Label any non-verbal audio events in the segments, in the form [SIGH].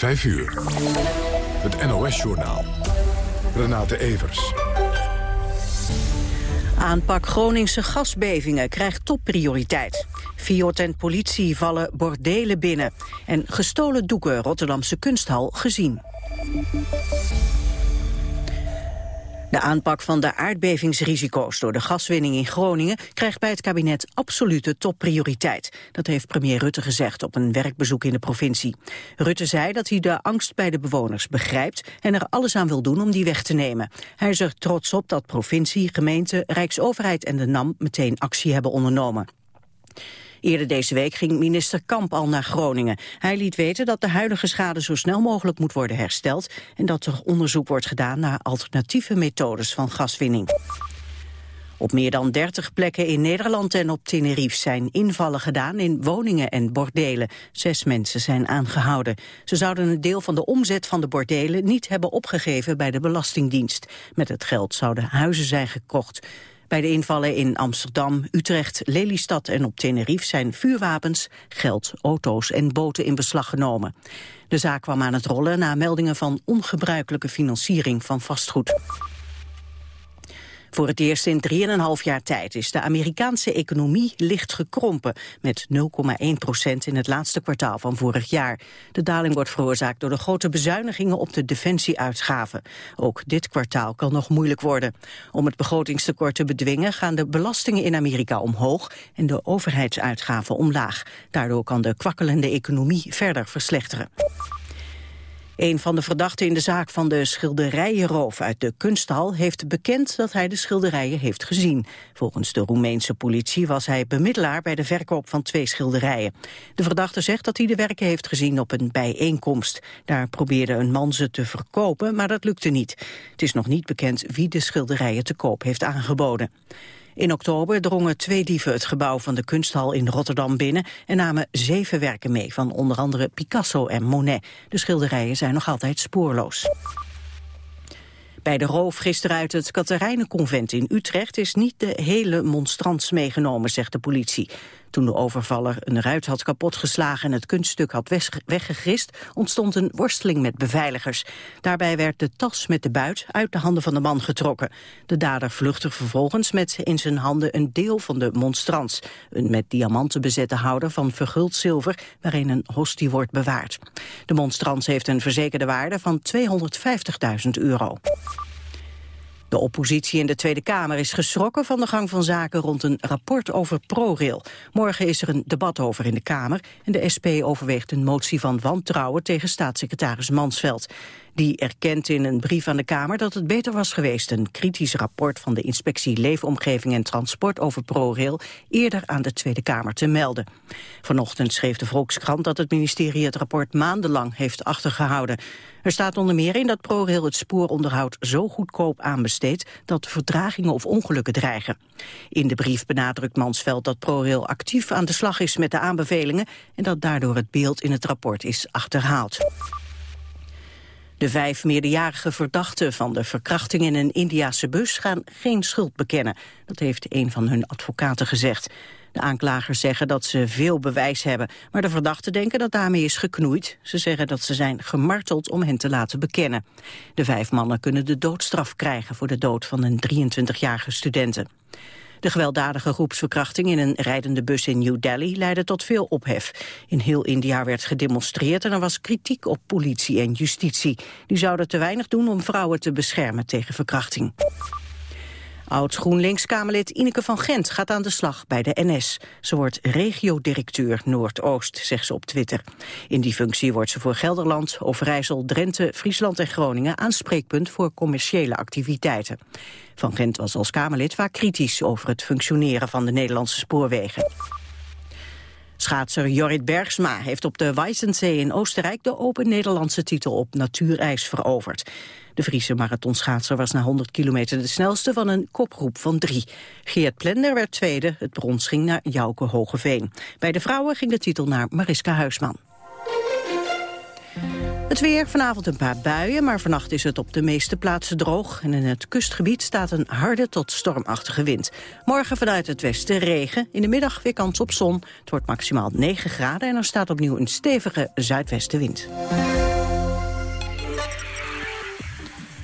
5 uur. Het NOS-journaal. Renate Evers. Aanpak Groningse gasbevingen krijgt topprioriteit. Fiat en politie vallen bordelen binnen. En gestolen doeken Rotterdamse kunsthal gezien. De aanpak van de aardbevingsrisico's door de gaswinning in Groningen krijgt bij het kabinet absolute topprioriteit. Dat heeft premier Rutte gezegd op een werkbezoek in de provincie. Rutte zei dat hij de angst bij de bewoners begrijpt en er alles aan wil doen om die weg te nemen. Hij is er trots op dat provincie, gemeente, Rijksoverheid en de NAM meteen actie hebben ondernomen. Eerder deze week ging minister Kamp al naar Groningen. Hij liet weten dat de huidige schade zo snel mogelijk moet worden hersteld... en dat er onderzoek wordt gedaan naar alternatieve methodes van gaswinning. Op meer dan 30 plekken in Nederland en op Tenerife zijn invallen gedaan in woningen en bordelen. Zes mensen zijn aangehouden. Ze zouden een deel van de omzet van de bordelen niet hebben opgegeven bij de Belastingdienst. Met het geld zouden huizen zijn gekocht. Bij de invallen in Amsterdam, Utrecht, Lelystad en op Tenerife zijn vuurwapens, geld, auto's en boten in beslag genomen. De zaak kwam aan het rollen na meldingen van ongebruikelijke financiering van vastgoed. Voor het eerst in 3,5 jaar tijd is de Amerikaanse economie licht gekrompen met 0,1 procent in het laatste kwartaal van vorig jaar. De daling wordt veroorzaakt door de grote bezuinigingen op de defensieuitgaven. Ook dit kwartaal kan nog moeilijk worden. Om het begrotingstekort te bedwingen gaan de belastingen in Amerika omhoog en de overheidsuitgaven omlaag. Daardoor kan de kwakkelende economie verder verslechteren. Een van de verdachten in de zaak van de schilderijenroof uit de kunsthal heeft bekend dat hij de schilderijen heeft gezien. Volgens de Roemeense politie was hij bemiddelaar bij de verkoop van twee schilderijen. De verdachte zegt dat hij de werken heeft gezien op een bijeenkomst. Daar probeerde een man ze te verkopen, maar dat lukte niet. Het is nog niet bekend wie de schilderijen te koop heeft aangeboden. In oktober drongen twee dieven het gebouw van de kunsthal in Rotterdam binnen en namen zeven werken mee van onder andere Picasso en Monet. De schilderijen zijn nog altijd spoorloos. Bij de roof gisteren uit het Katerijnenconvent in Utrecht is niet de hele monstrans meegenomen, zegt de politie. Toen de overvaller een ruit had kapotgeslagen en het kunststuk had weggegrist, ontstond een worsteling met beveiligers. Daarbij werd de tas met de buit uit de handen van de man getrokken. De dader vluchtte vervolgens met in zijn handen een deel van de monstrans. Een met diamanten bezette houder van verguld zilver waarin een hostie wordt bewaard. De monstrans heeft een verzekerde waarde van 250.000 euro. De oppositie in de Tweede Kamer is geschrokken van de gang van zaken rond een rapport over ProRail. Morgen is er een debat over in de Kamer en de SP overweegt een motie van wantrouwen tegen staatssecretaris Mansveld. Die erkent in een brief aan de Kamer dat het beter was geweest een kritisch rapport van de Inspectie Leefomgeving en Transport over ProRail eerder aan de Tweede Kamer te melden. Vanochtend schreef de Volkskrant dat het ministerie het rapport maandenlang heeft achtergehouden. Er staat onder meer in dat ProRail het spooronderhoud zo goedkoop aanbesteedt dat verdragingen of ongelukken dreigen. In de brief benadrukt Mansveld dat ProRail actief aan de slag is met de aanbevelingen en dat daardoor het beeld in het rapport is achterhaald. De vijf meerderjarige verdachten van de verkrachting in een Indiase bus gaan geen schuld bekennen. Dat heeft een van hun advocaten gezegd. De aanklagers zeggen dat ze veel bewijs hebben, maar de verdachten denken dat daarmee is geknoeid. Ze zeggen dat ze zijn gemarteld om hen te laten bekennen. De vijf mannen kunnen de doodstraf krijgen voor de dood van een 23-jarige studenten. De gewelddadige groepsverkrachting in een rijdende bus in New Delhi leidde tot veel ophef. In heel India werd gedemonstreerd en er was kritiek op politie en justitie. Die zouden te weinig doen om vrouwen te beschermen tegen verkrachting. Oud-GroenLinks-Kamerlid Ineke van Gent gaat aan de slag bij de NS. Ze wordt regiodirecteur Noordoost, zegt ze op Twitter. In die functie wordt ze voor Gelderland, Overijssel, Drenthe, Friesland en Groningen aanspreekpunt voor commerciële activiteiten. Van Gent was als Kamerlid vaak kritisch over het functioneren van de Nederlandse spoorwegen. Schaatser Jorrit Bergsma heeft op de Weissensee in Oostenrijk de Open Nederlandse titel op natuurijs veroverd. De Friese marathonschaatser was na 100 kilometer de snelste van een kopgroep van drie. Geert Plender werd tweede, het brons ging naar Jouke Hogeveen. Bij de vrouwen ging de titel naar Mariska Huisman. Het weer, vanavond een paar buien, maar vannacht is het op de meeste plaatsen droog. En in het kustgebied staat een harde tot stormachtige wind. Morgen vanuit het westen regen, in de middag weer kans op zon. Het wordt maximaal 9 graden en er staat opnieuw een stevige zuidwestenwind.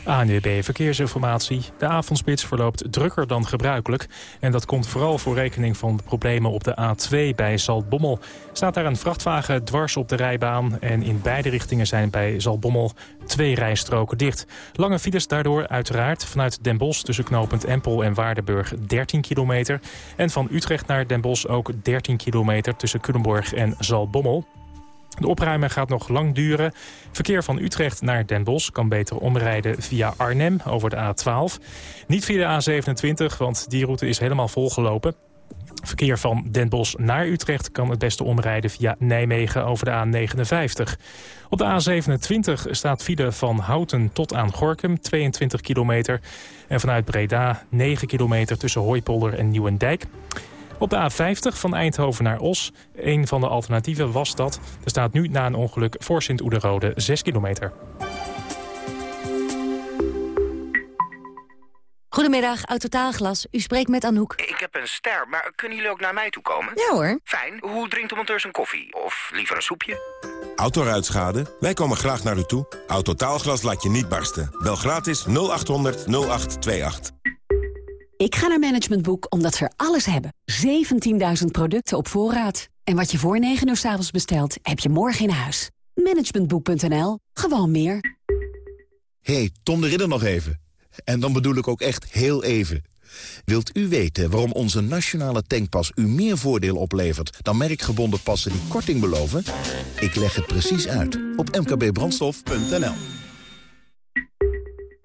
ANWB Verkeersinformatie. De avondspits verloopt drukker dan gebruikelijk. En dat komt vooral voor rekening van de problemen op de A2 bij Zaltbommel. Staat daar een vrachtwagen dwars op de rijbaan... en in beide richtingen zijn bij Zaltbommel twee rijstroken dicht. Lange files daardoor uiteraard vanuit Den Bosch... tussen knooppunt Empel en Waardenburg 13 kilometer. En van Utrecht naar Den Bosch ook 13 kilometer... tussen Culemborg en Zaltbommel. De opruiming gaat nog lang duren. Verkeer van Utrecht naar Den Bosch kan beter omrijden via Arnhem over de A12. Niet via de A27, want die route is helemaal volgelopen. Verkeer van Den Bosch naar Utrecht kan het beste omrijden via Nijmegen over de A59. Op de A27 staat file van Houten tot aan Gorkum, 22 kilometer. En vanuit Breda 9 kilometer tussen Hooipolder en Nieuwendijk. Op de A50 van Eindhoven naar Os, een van de alternatieven was dat. Er staat nu na een ongeluk voor Sint-Oederode 6 kilometer. Goedemiddag, Autotaalglas. U spreekt met Anouk. Ik heb een ster, maar kunnen jullie ook naar mij toe komen? Ja hoor. Fijn. Hoe drinkt de monteur zijn koffie? Of liever een soepje? Autoruitschade? Wij komen graag naar u toe. Autotaalglas laat je niet barsten. Bel gratis 0800 0828. Ik ga naar Management Boek omdat ze er alles hebben. 17.000 producten op voorraad. En wat je voor 9 uur s avonds bestelt, heb je morgen in huis. Managementboek.nl. Gewoon meer. Hey, Tom de Ridder nog even. En dan bedoel ik ook echt heel even. Wilt u weten waarom onze nationale tankpas u meer voordeel oplevert... dan merkgebonden passen die korting beloven? Ik leg het precies uit op mkbbrandstof.nl.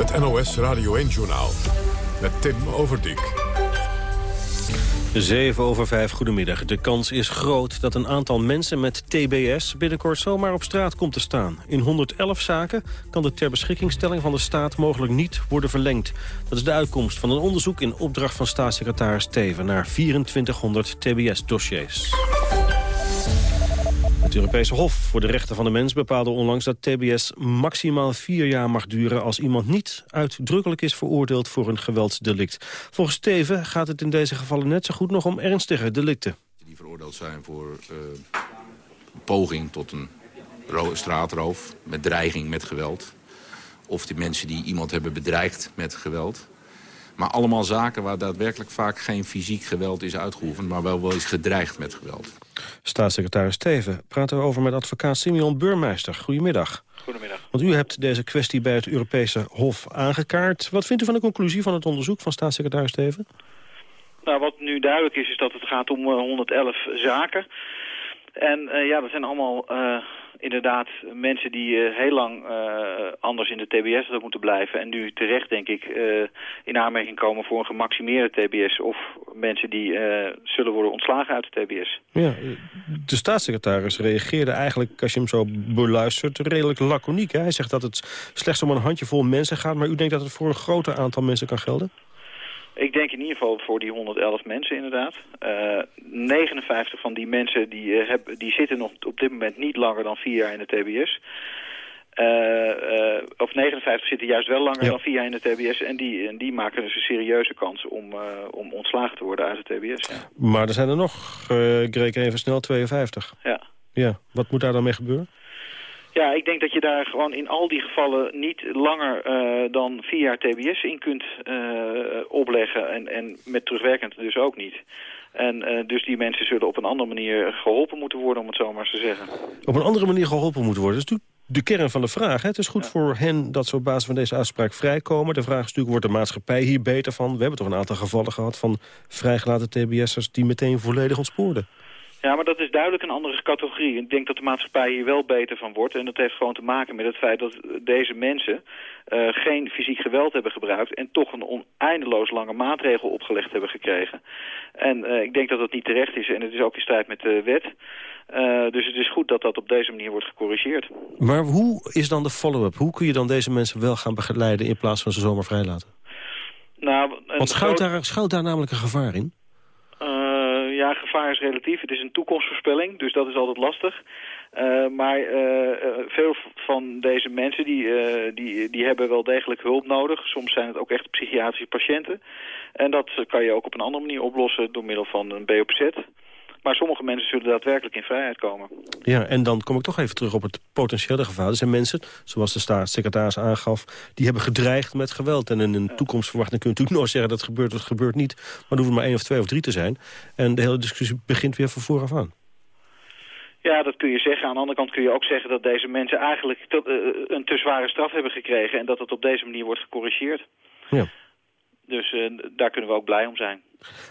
Het NOS Radio 1-journaal met Tim Overdijk. 7 over 5, goedemiddag. De kans is groot dat een aantal mensen met TBS binnenkort zomaar op straat komt te staan. In 111 zaken kan de ter beschikkingstelling van de staat mogelijk niet worden verlengd. Dat is de uitkomst van een onderzoek in opdracht van staatssecretaris Steven naar 2400 TBS-dossiers. Het Europese Hof voor de Rechten van de Mens bepaalde onlangs dat TBS maximaal vier jaar mag duren als iemand niet uitdrukkelijk is veroordeeld voor een geweldsdelict. Volgens Steven gaat het in deze gevallen net zo goed nog om ernstige delicten. Die veroordeeld zijn voor uh, poging tot een straatroof met dreiging met geweld. Of die mensen die iemand hebben bedreigd met geweld. Maar allemaal zaken waar daadwerkelijk vaak geen fysiek geweld is uitgeoefend... maar wel wel is gedreigd met geweld. Staatssecretaris Steven praten we over met advocaat Simeon Burmeister. Goedemiddag. Goedemiddag. Want u hebt deze kwestie bij het Europese Hof aangekaart. Wat vindt u van de conclusie van het onderzoek van staatssecretaris Steven? Nou, wat nu duidelijk is, is dat het gaat om 111 zaken. En uh, ja, dat zijn allemaal uh, inderdaad mensen die uh, heel lang anders in de TBS hadden moeten blijven. En nu terecht, denk ik, in aanmerking komen voor een gemaximeerde TBS. Of mensen die zullen worden ontslagen uit de TBS. Ja, de staatssecretaris reageerde eigenlijk, als je hem zo beluistert, redelijk laconiek. Hè? Hij zegt dat het slechts om een handjevol mensen gaat. Maar u denkt dat het voor een groter aantal mensen kan gelden? Ik denk in ieder geval voor die 111 mensen inderdaad. Uh, 59 van die mensen die, uh, heb, die zitten nog op dit moment niet langer dan vier jaar in de TBS. Uh, of 59 zitten juist wel langer dan vier jaar in de TBS. En die, en die maken dus een serieuze kans om, om ontslagen te worden uit de TBS. Ja. Maar er zijn er nog, ik reken even snel, 52. Ja. Ja, wat moet daar dan mee gebeuren? Ja, ik denk dat je daar gewoon in al die gevallen niet langer uh, dan vier jaar TBS in kunt uh, opleggen. En, en met terugwerkend dus ook niet. En uh, dus die mensen zullen op een andere manier geholpen moeten worden, om het zo maar te zeggen. Op een andere manier geholpen moeten worden? Dat is de kern van de vraag. Hè? Het is goed ja. voor hen dat ze op basis van deze uitspraak vrijkomen. De vraag is natuurlijk, wordt de maatschappij hier beter van? We hebben toch een aantal gevallen gehad van vrijgelaten TBS'ers... die meteen volledig ontspoorden. Ja, maar dat is duidelijk een andere categorie. Ik denk dat de maatschappij hier wel beter van wordt. En dat heeft gewoon te maken met het feit dat deze mensen uh, geen fysiek geweld hebben gebruikt... en toch een oneindeloos lange maatregel opgelegd hebben gekregen. En uh, ik denk dat dat niet terecht is en het is ook in strijd met de wet. Uh, dus het is goed dat dat op deze manier wordt gecorrigeerd. Maar hoe is dan de follow-up? Hoe kun je dan deze mensen wel gaan begeleiden in plaats van ze zomaar vrijlaten? Nou, Want schuilt, daar, schuilt daar namelijk een gevaar in? Ja, gevaar is relatief. Het is een toekomstvoorspelling, dus dat is altijd lastig. Uh, maar uh, veel van deze mensen die, die, die hebben wel degelijk hulp nodig. Soms zijn het ook echt psychiatrische patiënten. En dat kan je ook op een andere manier oplossen door middel van een BOPZ. Maar sommige mensen zullen daadwerkelijk in vrijheid komen. Ja, en dan kom ik toch even terug op het potentiële gevaar. Er zijn mensen, zoals de staatssecretaris aangaf... die hebben gedreigd met geweld. En in een toekomstverwachting kun je natuurlijk nooit zeggen... dat gebeurt, dat gebeurt niet. Maar er hoeven maar één of twee of drie te zijn. En de hele discussie begint weer van vooraf aan. Ja, dat kun je zeggen. Aan de andere kant kun je ook zeggen dat deze mensen eigenlijk tot, uh, een te zware straf hebben gekregen... en dat het op deze manier wordt gecorrigeerd. Ja. Dus uh, daar kunnen we ook blij om zijn.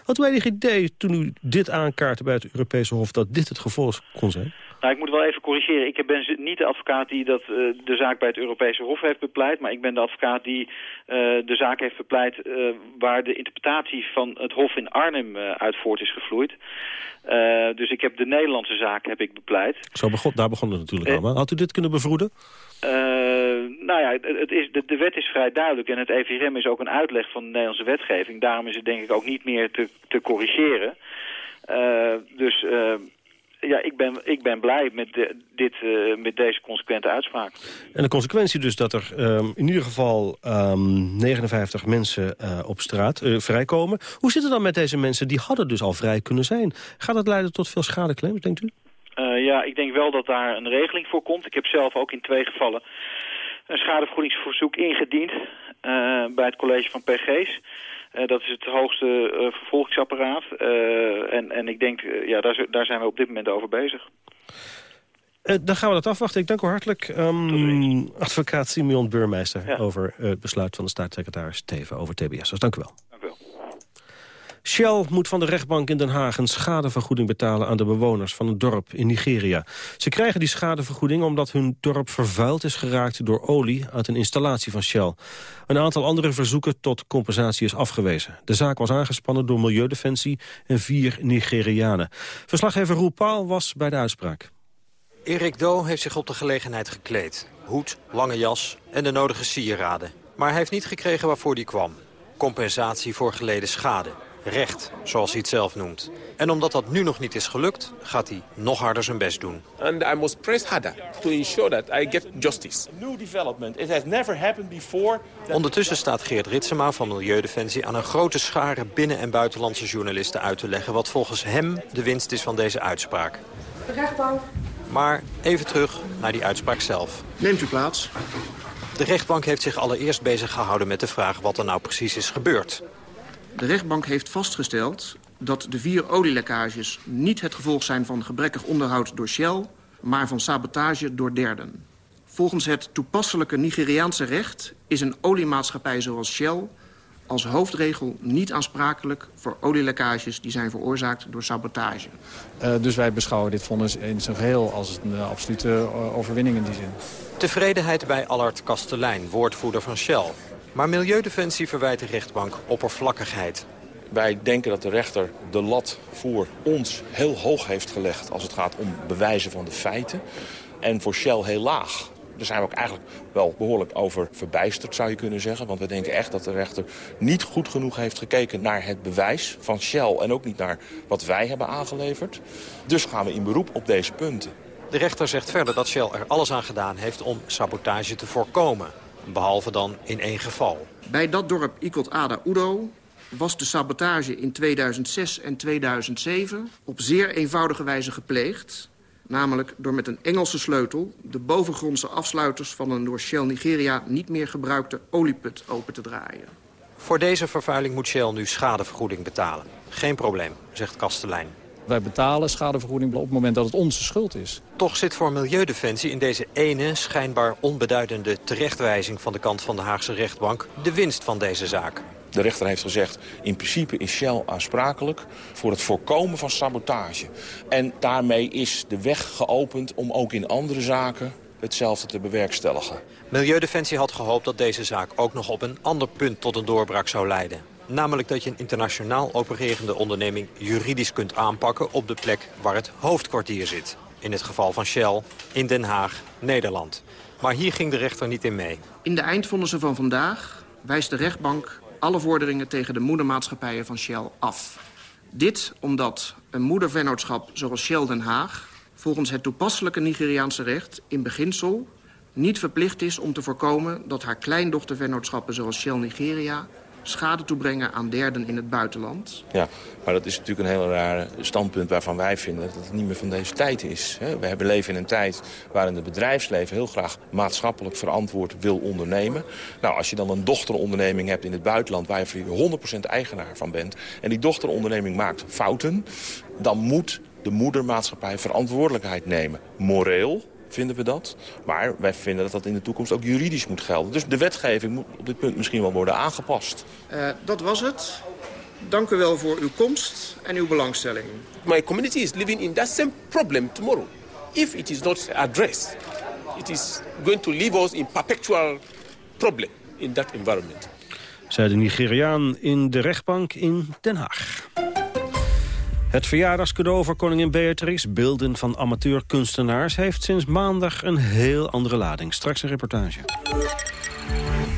Had u enig idee toen u dit aankaartte bij het Europese Hof... dat dit het gevolg kon zijn? Nou, ik moet wel even corrigeren. Ik ben niet de advocaat die dat, uh, de zaak bij het Europese Hof heeft bepleit... maar ik ben de advocaat die uh, de zaak heeft bepleit... Uh, waar de interpretatie van het Hof in Arnhem uit voort is gevloeid. dus ik heb de Nederlandse zaak heb ik bepleit. Zo begon, daar begon het natuurlijk allemaal. Had u dit kunnen bevroeden? Nou ja, het is, de, wet is vrij duidelijk en het EVRM is ook een uitleg van de Nederlandse wetgeving. Daarom is het denk ik ook niet meer te, te corrigeren. dus ja, ik ben, ik ben blij met, dit, met deze consequente uitspraak. En de consequentie dus dat er um, in ieder geval um, 59 mensen uh, op straat vrijkomen. Hoe zit het dan met deze mensen? Die hadden dus al vrij kunnen zijn. Gaat dat leiden tot veel schadeclaims, denkt u? Ja, ik denk wel dat daar een regeling voor komt. Ik heb zelf ook in twee gevallen een schadevergoedingsverzoek ingediend bij het college van PG's. Uh, dat is het hoogste vervolgingsapparaat. En, en ik denk, ja, daar, daar zijn we op dit moment over bezig. dan gaan we dat afwachten. Ik dank u hartelijk, um, advocaat Simeon Burmeister... Ja. over het besluit van de staatssecretaris Teven over TBS. Dus dank u wel. Shell moet van de rechtbank in Den Haag een schadevergoeding betalen aan de bewoners van een dorp in Nigeria. Ze krijgen die schadevergoeding omdat hun dorp vervuild is geraakt door olie uit een installatie van Shell. Een aantal andere verzoeken tot compensatie is afgewezen. De zaak was aangespannen door Milieudefensie en vier Nigerianen. Verslaggever Roel was bij de uitspraak. Erik Do heeft zich op de gelegenheid gekleed. Hoed, lange jas en de nodige sieraden. Maar hij heeft niet gekregen waarvoor hij kwam. Compensatie voor geleden schade recht, zoals hij het zelf noemt. En omdat dat nu nog niet is gelukt, gaat hij nog harder zijn best doen. And I must press harder to ensure that I get justice. New development. It has never happened before. Ondertussen staat Geert Ritsema van Milieudefensie aan een grote schare binnen- en buitenlandse journalisten uit te leggen wat volgens hem de winst is van deze uitspraak. De rechtbank. Maar even terug naar die uitspraak zelf. Neemt u plaats. De rechtbank heeft zich allereerst bezig gehouden met de vraag wat er nou precies is gebeurd. De rechtbank heeft vastgesteld dat de vier olielekkages niet het gevolg zijn van gebrekkig onderhoud door Shell, maar van sabotage door derden. Volgens het toepasselijke Nigeriaanse recht is een oliemaatschappij zoals Shell als hoofdregel niet aansprakelijk voor olielekkages die zijn veroorzaakt door sabotage. Uh, dus wij beschouwen dit vonnis in zijn geheel als een uh, absolute uh, overwinning in die zin. Tevredenheid bij Allard Kastelein, woordvoerder van Shell. Maar Milieudefensie verwijt de rechtbank oppervlakkigheid. Wij denken dat de rechter de lat voor ons heel hoog heeft gelegd... als het gaat om bewijzen van de feiten. En voor Shell heel laag. Daar zijn we ook eigenlijk wel behoorlijk over verbijsterd, zou je kunnen zeggen. Want we denken echt dat de rechter niet goed genoeg heeft gekeken naar het bewijs van Shell... en ook niet naar wat wij hebben aangeleverd. Dus gaan we in beroep op deze punten. De rechter zegt verder dat Shell er alles aan gedaan heeft om sabotage te voorkomen. Behalve dan in één geval. Bij dat dorp Ikot Ada Udo was de sabotage in 2006 en 2007 op zeer eenvoudige wijze gepleegd. Namelijk door met een Engelse sleutel de bovengrondse afsluiters van een door Shell Nigeria niet meer gebruikte olieput open te draaien. Voor deze vervuiling moet Shell nu schadevergoeding betalen. Geen probleem, zegt Kastelein. Wij betalen schadevergoeding op het moment dat het onze schuld is. Toch zit voor Milieudefensie in deze ene, schijnbaar onbeduidende terechtwijzing van de kant van de Haagse rechtbank de winst van deze zaak. De rechter heeft gezegd, in principe is Shell aansprakelijk voor het voorkomen van sabotage. En daarmee is de weg geopend om ook in andere zaken hetzelfde te bewerkstelligen. Milieudefensie had gehoopt dat deze zaak ook nog op een ander punt tot een doorbraak zou leiden. Namelijk dat je een internationaal opererende onderneming juridisch kunt aanpakken op de plek waar het hoofdkwartier zit. In het geval van Shell in Den Haag, Nederland. Maar hier ging de rechter niet in mee. In de eindvonnissen van vandaag wijst de rechtbank alle vorderingen tegen de moedermaatschappijen van Shell af. Dit omdat een moedervennootschap zoals Shell Den Haag... volgens het toepasselijke Nigeriaanse recht in beginsel niet verplicht is om te voorkomen dat haar kleindochtervennootschappen zoals Shell Nigeria schade toebrengen aan derden in het buitenland. Ja, maar dat is natuurlijk een heel raar standpunt waarvan wij vinden dat het niet meer van deze tijd is. We hebben leven in een tijd waarin het bedrijfsleven heel graag maatschappelijk verantwoord wil ondernemen. Nou, als je dan een dochteronderneming hebt in het buitenland waar je 100% eigenaar van bent en die dochteronderneming maakt fouten, dan moet de moedermaatschappij verantwoordelijkheid nemen. Moreel, vinden we dat. Maar wij vinden dat dat in de toekomst ook juridisch moet gelden. Dus de wetgeving moet op dit punt misschien wel worden aangepast. Uh, dat was het. Dank u wel voor uw komst en uw belangstelling. My community is living in that same problem tomorrow. If it is not addressed, it is going to leave us in perpetual problem in that environment. Zei de Nigeriaan in de rechtbank in Den Haag. Het verjaardagscadeau voor koningin Beatrix, beelden van amateurkunstenaars... heeft sinds maandag een heel andere lading. Straks een reportage.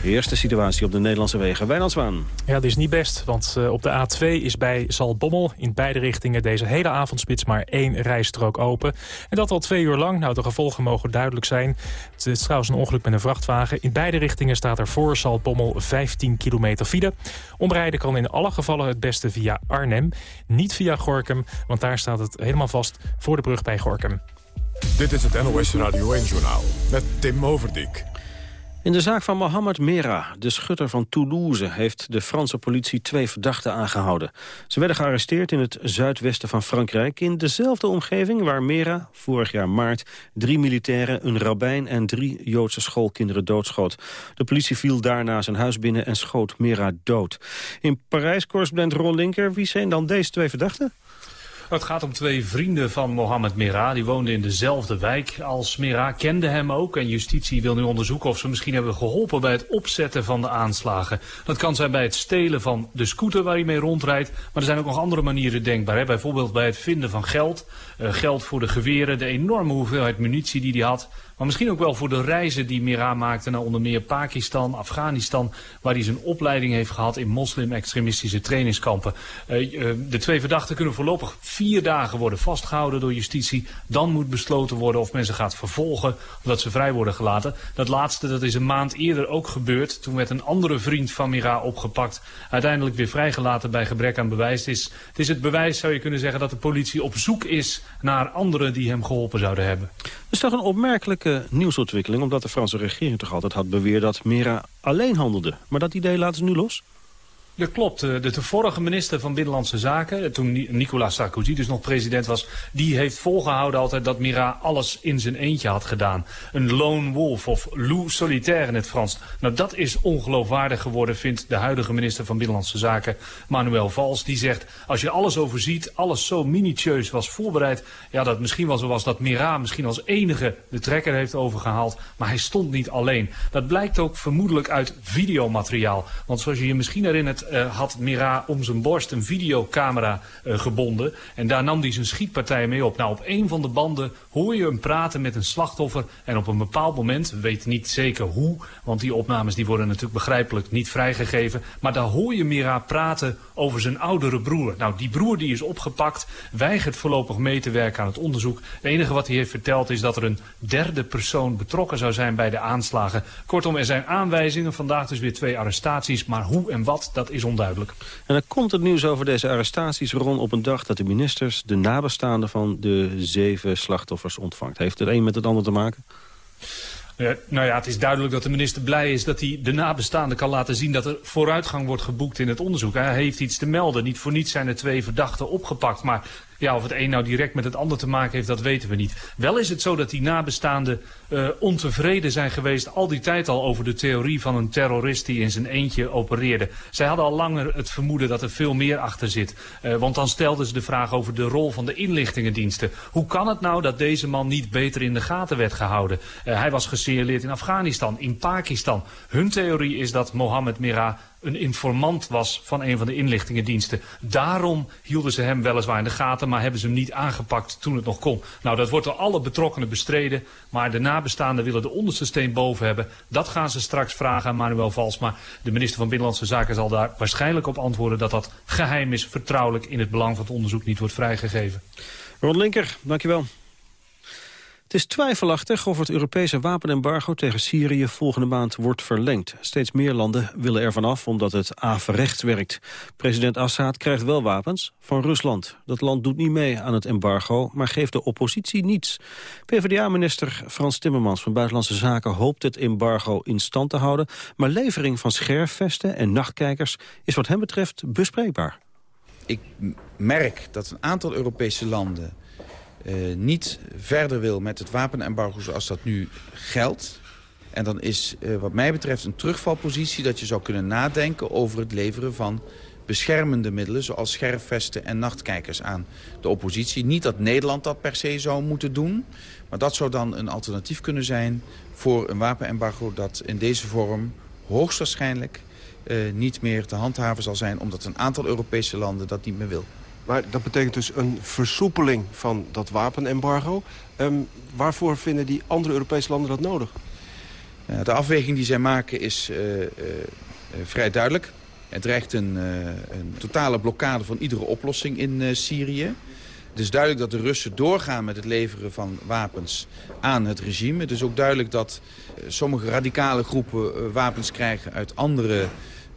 De eerste situatie op de Nederlandse wegen. Wijnand Zwaan. Ja, dat is niet best, want uh, op de A2 is bij Zaltbommel in beide richtingen deze hele avondspits maar één rijstrook open. En dat al twee uur lang. Nou, de gevolgen mogen duidelijk zijn. Het is trouwens een ongeluk met een vrachtwagen. In beide richtingen staat er voor Zaltbommel 15 kilometer file. Omrijden kan in alle gevallen het beste via Arnhem. Niet via Gorkum, want daar staat het helemaal vast voor de brug bij Gorkum. Dit is het NOS Radio 1-journaal met Tim Overdijk. In de zaak van Mohamed Merah, de schutter van Toulouse... heeft de Franse politie twee verdachten aangehouden. Ze werden gearresteerd in het zuidwesten van Frankrijk... in dezelfde omgeving waar Merah vorig jaar maart... drie militairen, een rabbijn en drie Joodse schoolkinderen doodschoot. De politie viel daarna zijn huis binnen en schoot Merah dood. In Parijs correspondent Ron Linker. Wie zijn dan deze twee verdachten? Het gaat om twee vrienden van Mohammed Merah. Die woonden in dezelfde wijk als Merah, kende hem ook. En justitie wil nu onderzoeken of ze misschien hebben geholpen bij het opzetten van de aanslagen. Dat kan zijn bij het stelen van de scooter waar hij mee rondrijdt. Maar er zijn ook nog andere manieren denkbaar. Hè? Bijvoorbeeld bij het vinden van geld. Uh, geld voor de geweren, de enorme hoeveelheid munitie die hij had. Maar misschien ook wel voor de reizen die Mira maakte naar onder meer Pakistan, Afghanistan... waar hij zijn opleiding heeft gehad in moslim-extremistische trainingskampen. Uh, uh, de twee verdachten kunnen voorlopig vier dagen worden vastgehouden door justitie. Dan moet besloten worden of men ze gaat vervolgen of dat ze vrij worden gelaten. Dat laatste dat is een maand eerder ook gebeurd. Toen werd een andere vriend van Mira opgepakt. Uiteindelijk weer vrijgelaten bij gebrek aan bewijs. Is, het is het bewijs, zou je kunnen zeggen, dat de politie op zoek is naar anderen die hem geholpen zouden hebben. Dat is toch een opmerkelijke nieuwsontwikkeling... omdat de Franse regering toch altijd had beweerd dat Mera alleen handelde. Maar dat idee laten ze nu los? Dat klopt. De, de vorige minister van Binnenlandse Zaken, toen Nicolas Sarkozy dus nog president was, die heeft volgehouden altijd dat Mira alles in zijn eentje had gedaan. Een lone wolf of loup solitaire in het Frans. Nou, dat is ongeloofwaardig geworden, vindt de huidige minister van Binnenlandse Zaken, Manuel Valls. Die zegt, als je alles overziet, alles zo minutieus was voorbereid, ja, dat misschien wel zo was dat Mira misschien als enige de trekker heeft overgehaald, maar hij stond niet alleen. Dat blijkt ook vermoedelijk uit videomateriaal. Want zoals je je misschien herinnert, uh, had Mira om zijn borst een videocamera uh, gebonden. En daar nam hij zijn schietpartij mee op. Nou, op een van de banden hoor je hem praten met een slachtoffer. En op een bepaald moment, we weten niet zeker hoe... want die opnames die worden natuurlijk begrijpelijk niet vrijgegeven... maar daar hoor je Mira praten over zijn oudere broer. Nou, die broer die is opgepakt, weigert voorlopig mee te werken aan het onderzoek. Het enige wat hij heeft verteld is dat er een derde persoon betrokken zou zijn bij de aanslagen. Kortom, er zijn aanwijzingen, vandaag dus weer twee arrestaties... maar hoe en wat, dat is onduidelijk. En dan komt het nieuws over deze arrestaties rond op een dag dat de ministers... de nabestaanden van de zeven slachtoffers ontvangt. Heeft het een met het ander te maken? Ja, nou ja, het is duidelijk dat de minister blij is dat hij de nabestaanden kan laten zien dat er vooruitgang wordt geboekt in het onderzoek. Hij heeft iets te melden. Niet voor niets zijn er twee verdachten opgepakt. Maar ja, of het een nou direct met het ander te maken heeft, dat weten we niet. Wel is het zo dat die nabestaanden uh, ontevreden zijn geweest al die tijd al over de theorie van een terrorist die in zijn eentje opereerde. Zij hadden al langer het vermoeden dat er veel meer achter zit. Uh, want dan stelden ze de vraag over de rol van de inlichtingendiensten. Hoe kan het nou dat deze man niet beter in de gaten werd gehouden? Uh, hij was gesignaleerd in Afghanistan, in Pakistan. Hun theorie is dat Mohammed Merah een informant was van een van de inlichtingendiensten. Daarom hielden ze hem weliswaar in de gaten, maar hebben ze hem niet aangepakt toen het nog kon. Nou, dat wordt door alle betrokkenen bestreden, maar de nabestaanden willen de onderste steen boven hebben. Dat gaan ze straks vragen aan Manuel Valsma. De minister van Binnenlandse Zaken zal daar waarschijnlijk op antwoorden dat dat geheim is, vertrouwelijk in het belang van het onderzoek niet wordt vrijgegeven. Ron Linker, dankjewel. Het is twijfelachtig of het Europese wapenembargo tegen Syrië volgende maand wordt verlengd. Steeds meer landen willen ervan af omdat het averechts werkt. President Assad krijgt wel wapens van Rusland. Dat land doet niet mee aan het embargo, maar geeft de oppositie niets. PvdA-minister Frans Timmermans van Buitenlandse Zaken hoopt het embargo in stand te houden. Maar levering van scherfvesten en nachtkijkers is wat hem betreft bespreekbaar. Ik merk dat een aantal Europese landen uh, niet verder wil met het wapenembargo zoals dat nu geldt. En dan is uh, wat mij betreft een terugvalpositie dat je zou kunnen nadenken over het leveren van beschermende middelen... zoals scherfvesten en nachtkijkers aan de oppositie. Niet dat Nederland dat per se zou moeten doen... maar dat zou dan een alternatief kunnen zijn voor een wapenembargo... dat in deze vorm hoogstwaarschijnlijk uh, niet meer te handhaven zal zijn... omdat een aantal Europese landen dat niet meer wil. Maar dat betekent dus een versoepeling van dat wapenembargo. Um, waarvoor vinden die andere Europese landen dat nodig? De afweging die zij maken is uh, uh, vrij duidelijk. Het dreigt een, een, totale blokkade van iedere oplossing in Syrië. Het is duidelijk dat de Russen doorgaan met het leveren van wapens aan het regime. Het is ook duidelijk dat sommige radicale groepen wapens krijgen uit andere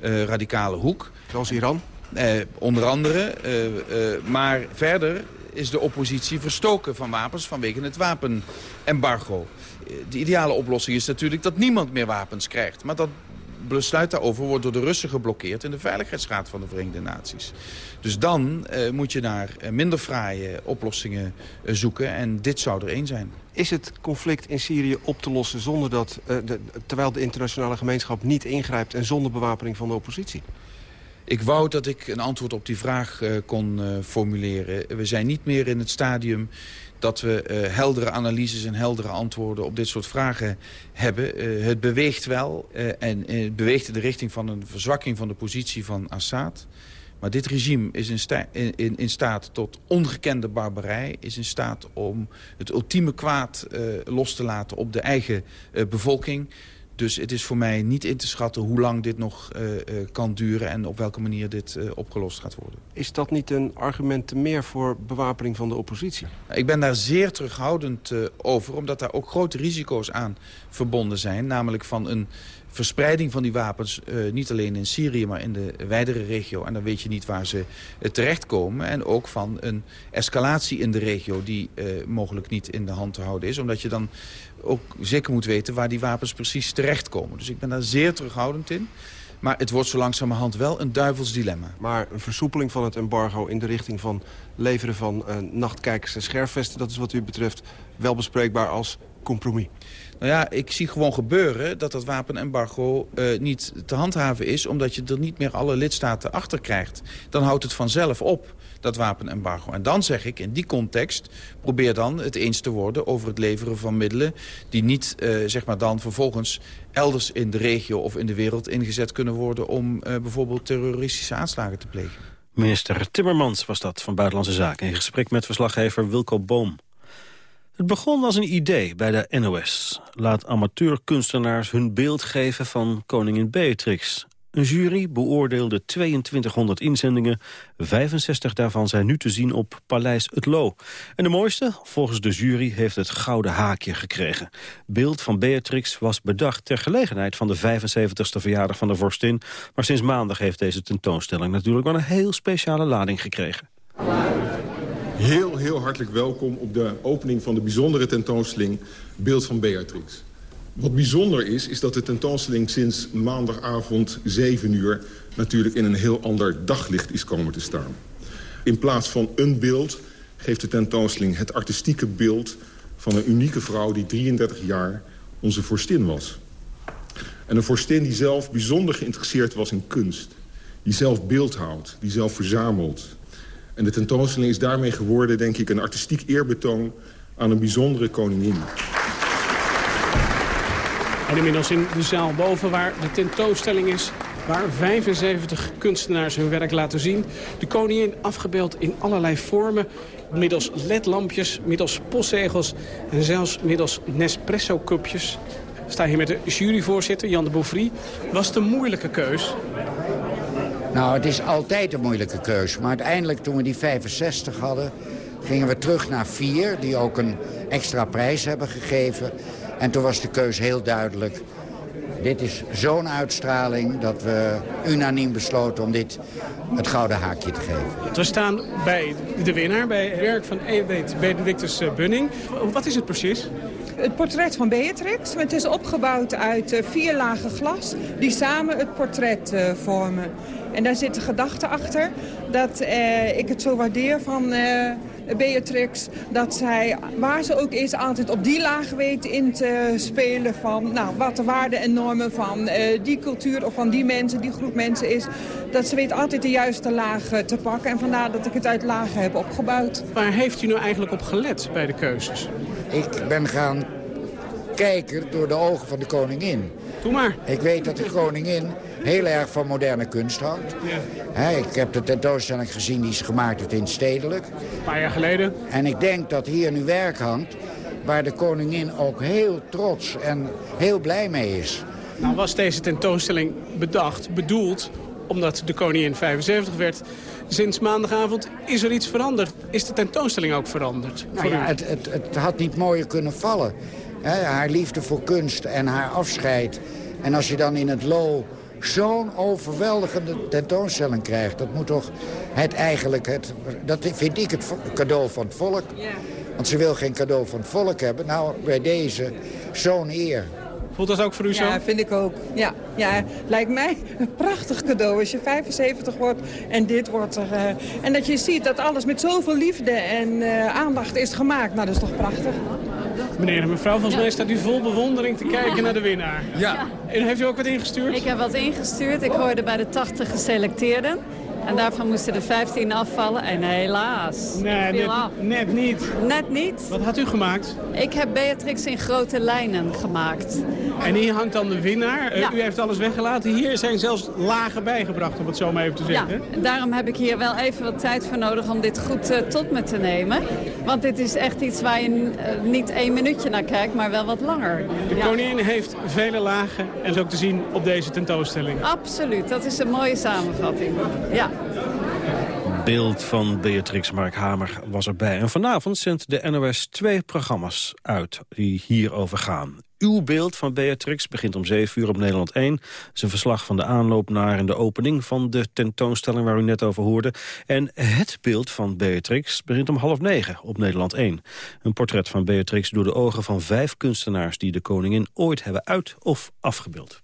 radicale hoek. Zoals Iran? Eh, onder andere. Eh, eh, maar verder is de oppositie verstoken van wapens vanwege het wapenembargo. De ideale oplossing is natuurlijk dat niemand meer wapens krijgt. Maar dat besluit daarover wordt door de Russen geblokkeerd... in de Veiligheidsraad van de Verenigde Naties. Dus dan uh, moet je naar minder fraaie oplossingen zoeken. En dit zou er één zijn. Is het conflict in Syrië op te lossen zonder dat, uh, de, terwijl de internationale gemeenschap niet ingrijpt... en zonder bewapening van de oppositie? Ik wou dat ik een antwoord op die vraag uh, kon uh, formuleren. We zijn niet meer in het stadium dat we uh, heldere analyses en heldere antwoorden op dit soort vragen hebben. het beweegt wel en het beweegt in de richting van een verzwakking van de positie van Assad. Maar dit regime is in, in, in staat tot ongekende barbarij. Is in staat om het ultieme kwaad los te laten op de eigen bevolking. Dus het is voor mij niet in te schatten hoe lang dit nog uh, uh, kan duren... en op welke manier dit uh, opgelost gaat worden. Is dat niet een argument te meer voor bewapening van de oppositie? Ik ben daar zeer terughoudend over... omdat daar ook grote risico's aan verbonden zijn. Namelijk van een verspreiding van die wapens, uh, niet alleen in Syrië, maar in de wijdere regio. En dan weet je niet waar ze uh, terechtkomen. En ook van een escalatie in de regio die uh, mogelijk niet in de hand te houden is. Omdat je dan ook zeker moet weten waar die wapens precies terechtkomen. Dus ik ben daar zeer terughoudend in. Maar het wordt zo langzamerhand wel een duivels dilemma. Maar een versoepeling van het embargo in de richting van leveren van nachtkijkers en scherfvesten... dat is wat u betreft wel bespreekbaar als compromis. Nou ja, ik zie gewoon gebeuren dat dat wapenembargo uh, niet te handhaven is... omdat je er niet meer alle lidstaten achter krijgt. Dan houdt het vanzelf op, dat wapenembargo. En dan zeg ik, in die context, probeer dan het eens te worden... over het leveren van middelen die niet, uh, zeg maar dan vervolgens... elders in de regio of in de wereld ingezet kunnen worden... om uh, bijvoorbeeld terroristische aanslagen te plegen. Minister Timmermans was dat van Buitenlandse Zaken... in gesprek met verslaggever Wilco Boom. Het begon als een idee bij de NOS. Laat amateurkunstenaars hun beeld geven van koningin Beatrix. Een jury beoordeelde 2200 inzendingen. 65 daarvan zijn nu te zien op Paleis Het Loo. En de mooiste, volgens de jury, heeft het gouden haakje gekregen. Beeld van Beatrix was bedacht ter gelegenheid van de 75ste verjaardag van de vorstin. Maar sinds maandag heeft deze tentoonstelling natuurlijk wel een heel speciale lading gekregen. Heel, heel hartelijk welkom op de opening van de bijzondere tentoonstelling Beeld van Beatrix. Wat bijzonder is, is dat de tentoonstelling sinds maandagavond 7 uur... natuurlijk in een heel ander daglicht is komen te staan. In plaats van een beeld geeft de tentoonstelling het artistieke beeld... van een unieke vrouw die 33 jaar onze vorstin was. En een vorstin die zelf bijzonder geïnteresseerd was in kunst. Die zelf beeldhoudt, die zelf verzamelt, en de tentoonstelling is daarmee geworden, denk ik, een artistiek eerbetoon aan een bijzondere koningin. En inmiddels in de zaal boven waar de tentoonstelling is... waar 75 kunstenaars hun werk laten zien. De koningin afgebeeld in allerlei vormen, middels ledlampjes, middels postzegels en zelfs middels Nespresso-cupjes. Sta hier met de juryvoorzitter Jan de Beauvry. Was het een moeilijke keus? Nou, het is altijd een moeilijke keus. Maar uiteindelijk, toen we die 65 hadden... gingen we terug naar vier, die ook een extra prijs hebben gegeven. En toen was de keus heel duidelijk. Dit is zo'n uitstraling dat we unaniem besloten om dit het gouden haakje te geven. We staan bij de winnaar, bij het werk van Benedictus eh, Bunning. Wat is het precies? Het portret van Beatrix. Het is opgebouwd uit eh, vier lagen glas die samen het portret uh, vormen. En daar zit de gedachte achter dat uh, ik het zo waardeer van Beatrix... dat zij, waar ze ook is, altijd op die laag weet in te spelen... van nou, wat de waarden en normen van die cultuur of van die mensen, die groep mensen is. Dat ze weet altijd de juiste laag te pakken. En vandaar dat ik het uit lagen heb opgebouwd. Waar heeft u nu eigenlijk op gelet bij de keuzes? Ik ben gaan kijken door de ogen van de koningin. Doe maar. Ik weet dat de koningin heel erg van moderne kunst houdt. Ja. ik heb de tentoonstelling gezien die is gemaakt het in Stedelijk. Een paar jaar geleden. En ik denk dat hier nu werk hangt waar de koningin ook heel trots en heel blij mee is. Nou was deze tentoonstelling bedacht, bedoeld, omdat de koningin 75 werd. Sinds maandagavond is er iets veranderd. Is de tentoonstelling ook veranderd? Nou ja, het, het, het had niet mooier kunnen vallen. Haar liefde voor kunst en haar afscheid. En als je dan in het Lo zo'n overweldigende tentoonstelling krijgt... dat moet toch het eigenlijk... Het, dat vind ik het cadeau van het volk. Want ze wil geen cadeau van het volk hebben. Nou, bij deze zo'n eer. Voelt dat ook voor u zo? Ja, vind ik ook. Ja, ja, lijkt mij een prachtig cadeau als je 75 wordt en dit wordt er. Uh, en dat je ziet dat alles met zoveel liefde en uh, aandacht is gemaakt. Nou, dat is toch prachtig? Meneer en mevrouw, volgens mij staat u vol bewondering te kijken naar de winnaar. Ja. En heeft u ook wat ingestuurd? Ik heb wat ingestuurd. Ik hoorde bij de 80 geselecteerden. En daarvan moesten er 15 afvallen. En helaas. Nee, net, net, niet. Net niet. Wat had u gemaakt? Ik heb Beatrix in grote lijnen gemaakt. En hier hangt dan de winnaar. Ja. U heeft alles weggelaten. Hier zijn zelfs lagen bijgebracht, om het zo maar even te zeggen. Ja, daarom heb ik hier wel even wat tijd voor nodig om dit goed uh, tot me te nemen. Want dit is echt iets waar je uh, niet één minuutje naar kijkt, maar wel wat langer. De ja. koningin heeft vele lagen en is ook te zien op deze tentoonstelling. Absoluut, dat is een mooie samenvatting. Ja beeld van Beatrix Mark Hamer was erbij. En vanavond zendt de NOS twee programma's uit die hierover gaan. Uw beeld van Beatrix begint om 7 uur op Nederland 1. Het is een verslag van de aanloop naar en de opening van de tentoonstelling waar u net over hoorde. En het beeld van Beatrix begint om half negen op Nederland 1. Een portret van Beatrix door de ogen van vijf kunstenaars die de koningin ooit hebben uit- of afgebeeld.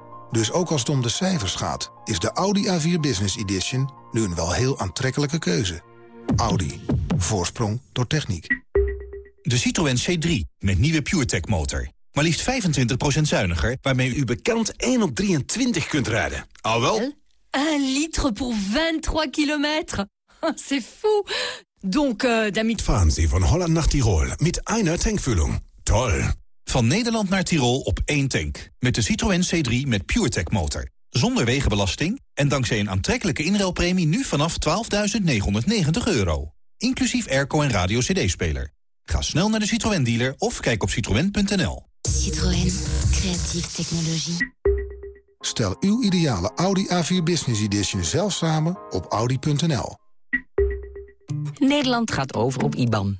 Dus ook als het om de cijfers gaat, is de Audi A4 Business Edition nu een wel heel aantrekkelijke keuze. Audi. Voorsprong door techniek. De Citroën C3 met nieuwe PureTech motor. Maar liefst 25% zuiniger, waarmee u bekend 1 op 23 kunt rijden. Al wel? 1 litre voor 23 kilometer. [LAUGHS] C'est fou. Donc, uh, damit... Fahren Sie van Holland naar Tirol met einer tankvulling. Toll. Van Nederland naar Tirol op één tank. Met de Citroën C3 met PureTech motor. Zonder wegenbelasting en dankzij een aantrekkelijke inruilpremie nu vanaf 12.990 euro. Inclusief airco en radio cd-speler. Ga snel naar de Citroën dealer of kijk op citroën.nl. Citroën. Creatieve technologie. Stel uw ideale Audi A4 Business Edition zelf samen op audi.nl. Nederland gaat over op IBAN.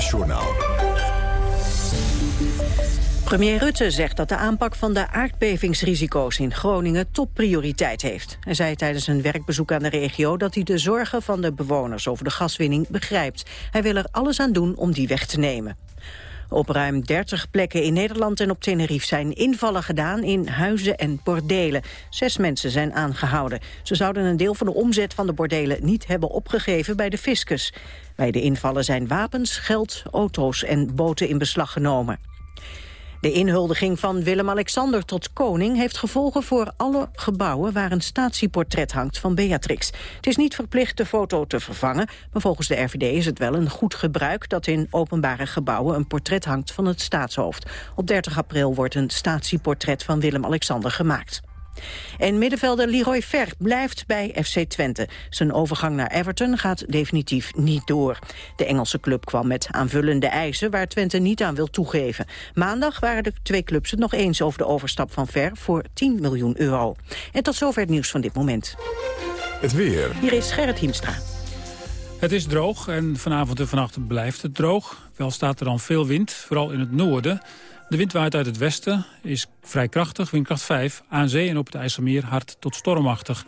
NOS-journaal. Premier Rutte zegt dat de aanpak van de aardbevingsrisico's in Groningen topprioriteit heeft. Hij zei tijdens een werkbezoek aan de regio dat hij de zorgen van de bewoners over de gaswinning begrijpt. Hij wil er alles aan doen om die weg te nemen. Op ruim 30 plekken in Nederland en op Tenerife zijn invallen gedaan in huizen en bordelen. Zes mensen zijn aangehouden. Ze zouden een deel van de omzet van de bordelen niet hebben opgegeven bij de fiscus. Bij de invallen zijn wapens, geld, auto's en boten in beslag genomen. De inhuldiging van Willem-Alexander tot koning heeft gevolgen voor alle gebouwen waar een statieportret hangt van Beatrix. Het is niet verplicht de foto te vervangen, maar volgens de RVD is het wel een goed gebruik dat in openbare gebouwen een portret hangt van het staatshoofd. Op 30 april wordt een statieportret van Willem-Alexander gemaakt. En middenvelder Leroy Ver blijft bij FC Twente. Zijn overgang naar Everton gaat definitief niet door. De Engelse club kwam met aanvullende eisen waar Twente niet aan wil toegeven. Maandag waren de twee clubs het nog eens over de overstap van Ver voor 10 miljoen euro. En tot zover het nieuws van dit moment. Het weer. Hier is Gerrit Hiemstra. Het is droog en vanavond en vannacht blijft het droog. Wel staat er dan veel wind, vooral in het noorden. De wind waait uit het westen, is vrij krachtig, windkracht 5. Aan zee en op het IJsselmeer hard tot stormachtig.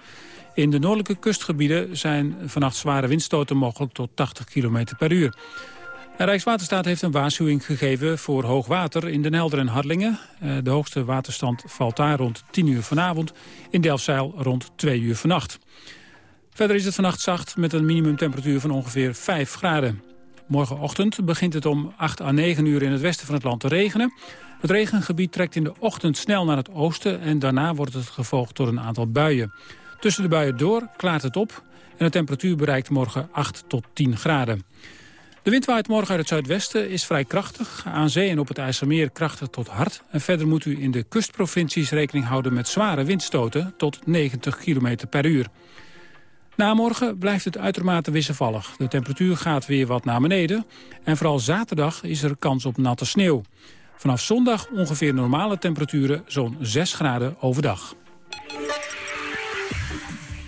In de noordelijke kustgebieden zijn vannacht zware windstoten mogelijk tot 80 km per uur. Rijkswaterstaat heeft een waarschuwing gegeven voor hoogwater in Den Helder en Harlingen. Eh, de hoogste waterstand valt daar rond 10 uur vanavond, in Delfzijl rond 2 uur vannacht. Verder is het vannacht zacht met een minimumtemperatuur van ongeveer 5 graden. Morgenochtend begint het om 8 à 9 uur in het westen van het land te regenen. Het regengebied trekt in de ochtend snel naar het oosten... en daarna wordt het gevolgd door een aantal buien. Tussen de buien door klaart het op en de temperatuur bereikt morgen 8 tot 10 graden. De wind waait morgen uit het zuidwesten, is vrij krachtig. Aan zee en op het IJsselmeer krachtig tot hard. En verder moet u in de kustprovincies rekening houden met zware windstoten... tot 90 km per uur. Na morgen blijft het uitermate wisselvallig. De temperatuur gaat weer wat naar beneden. En vooral zaterdag is er kans op natte sneeuw. Vanaf zondag ongeveer normale temperaturen, zo'n 6 graden overdag.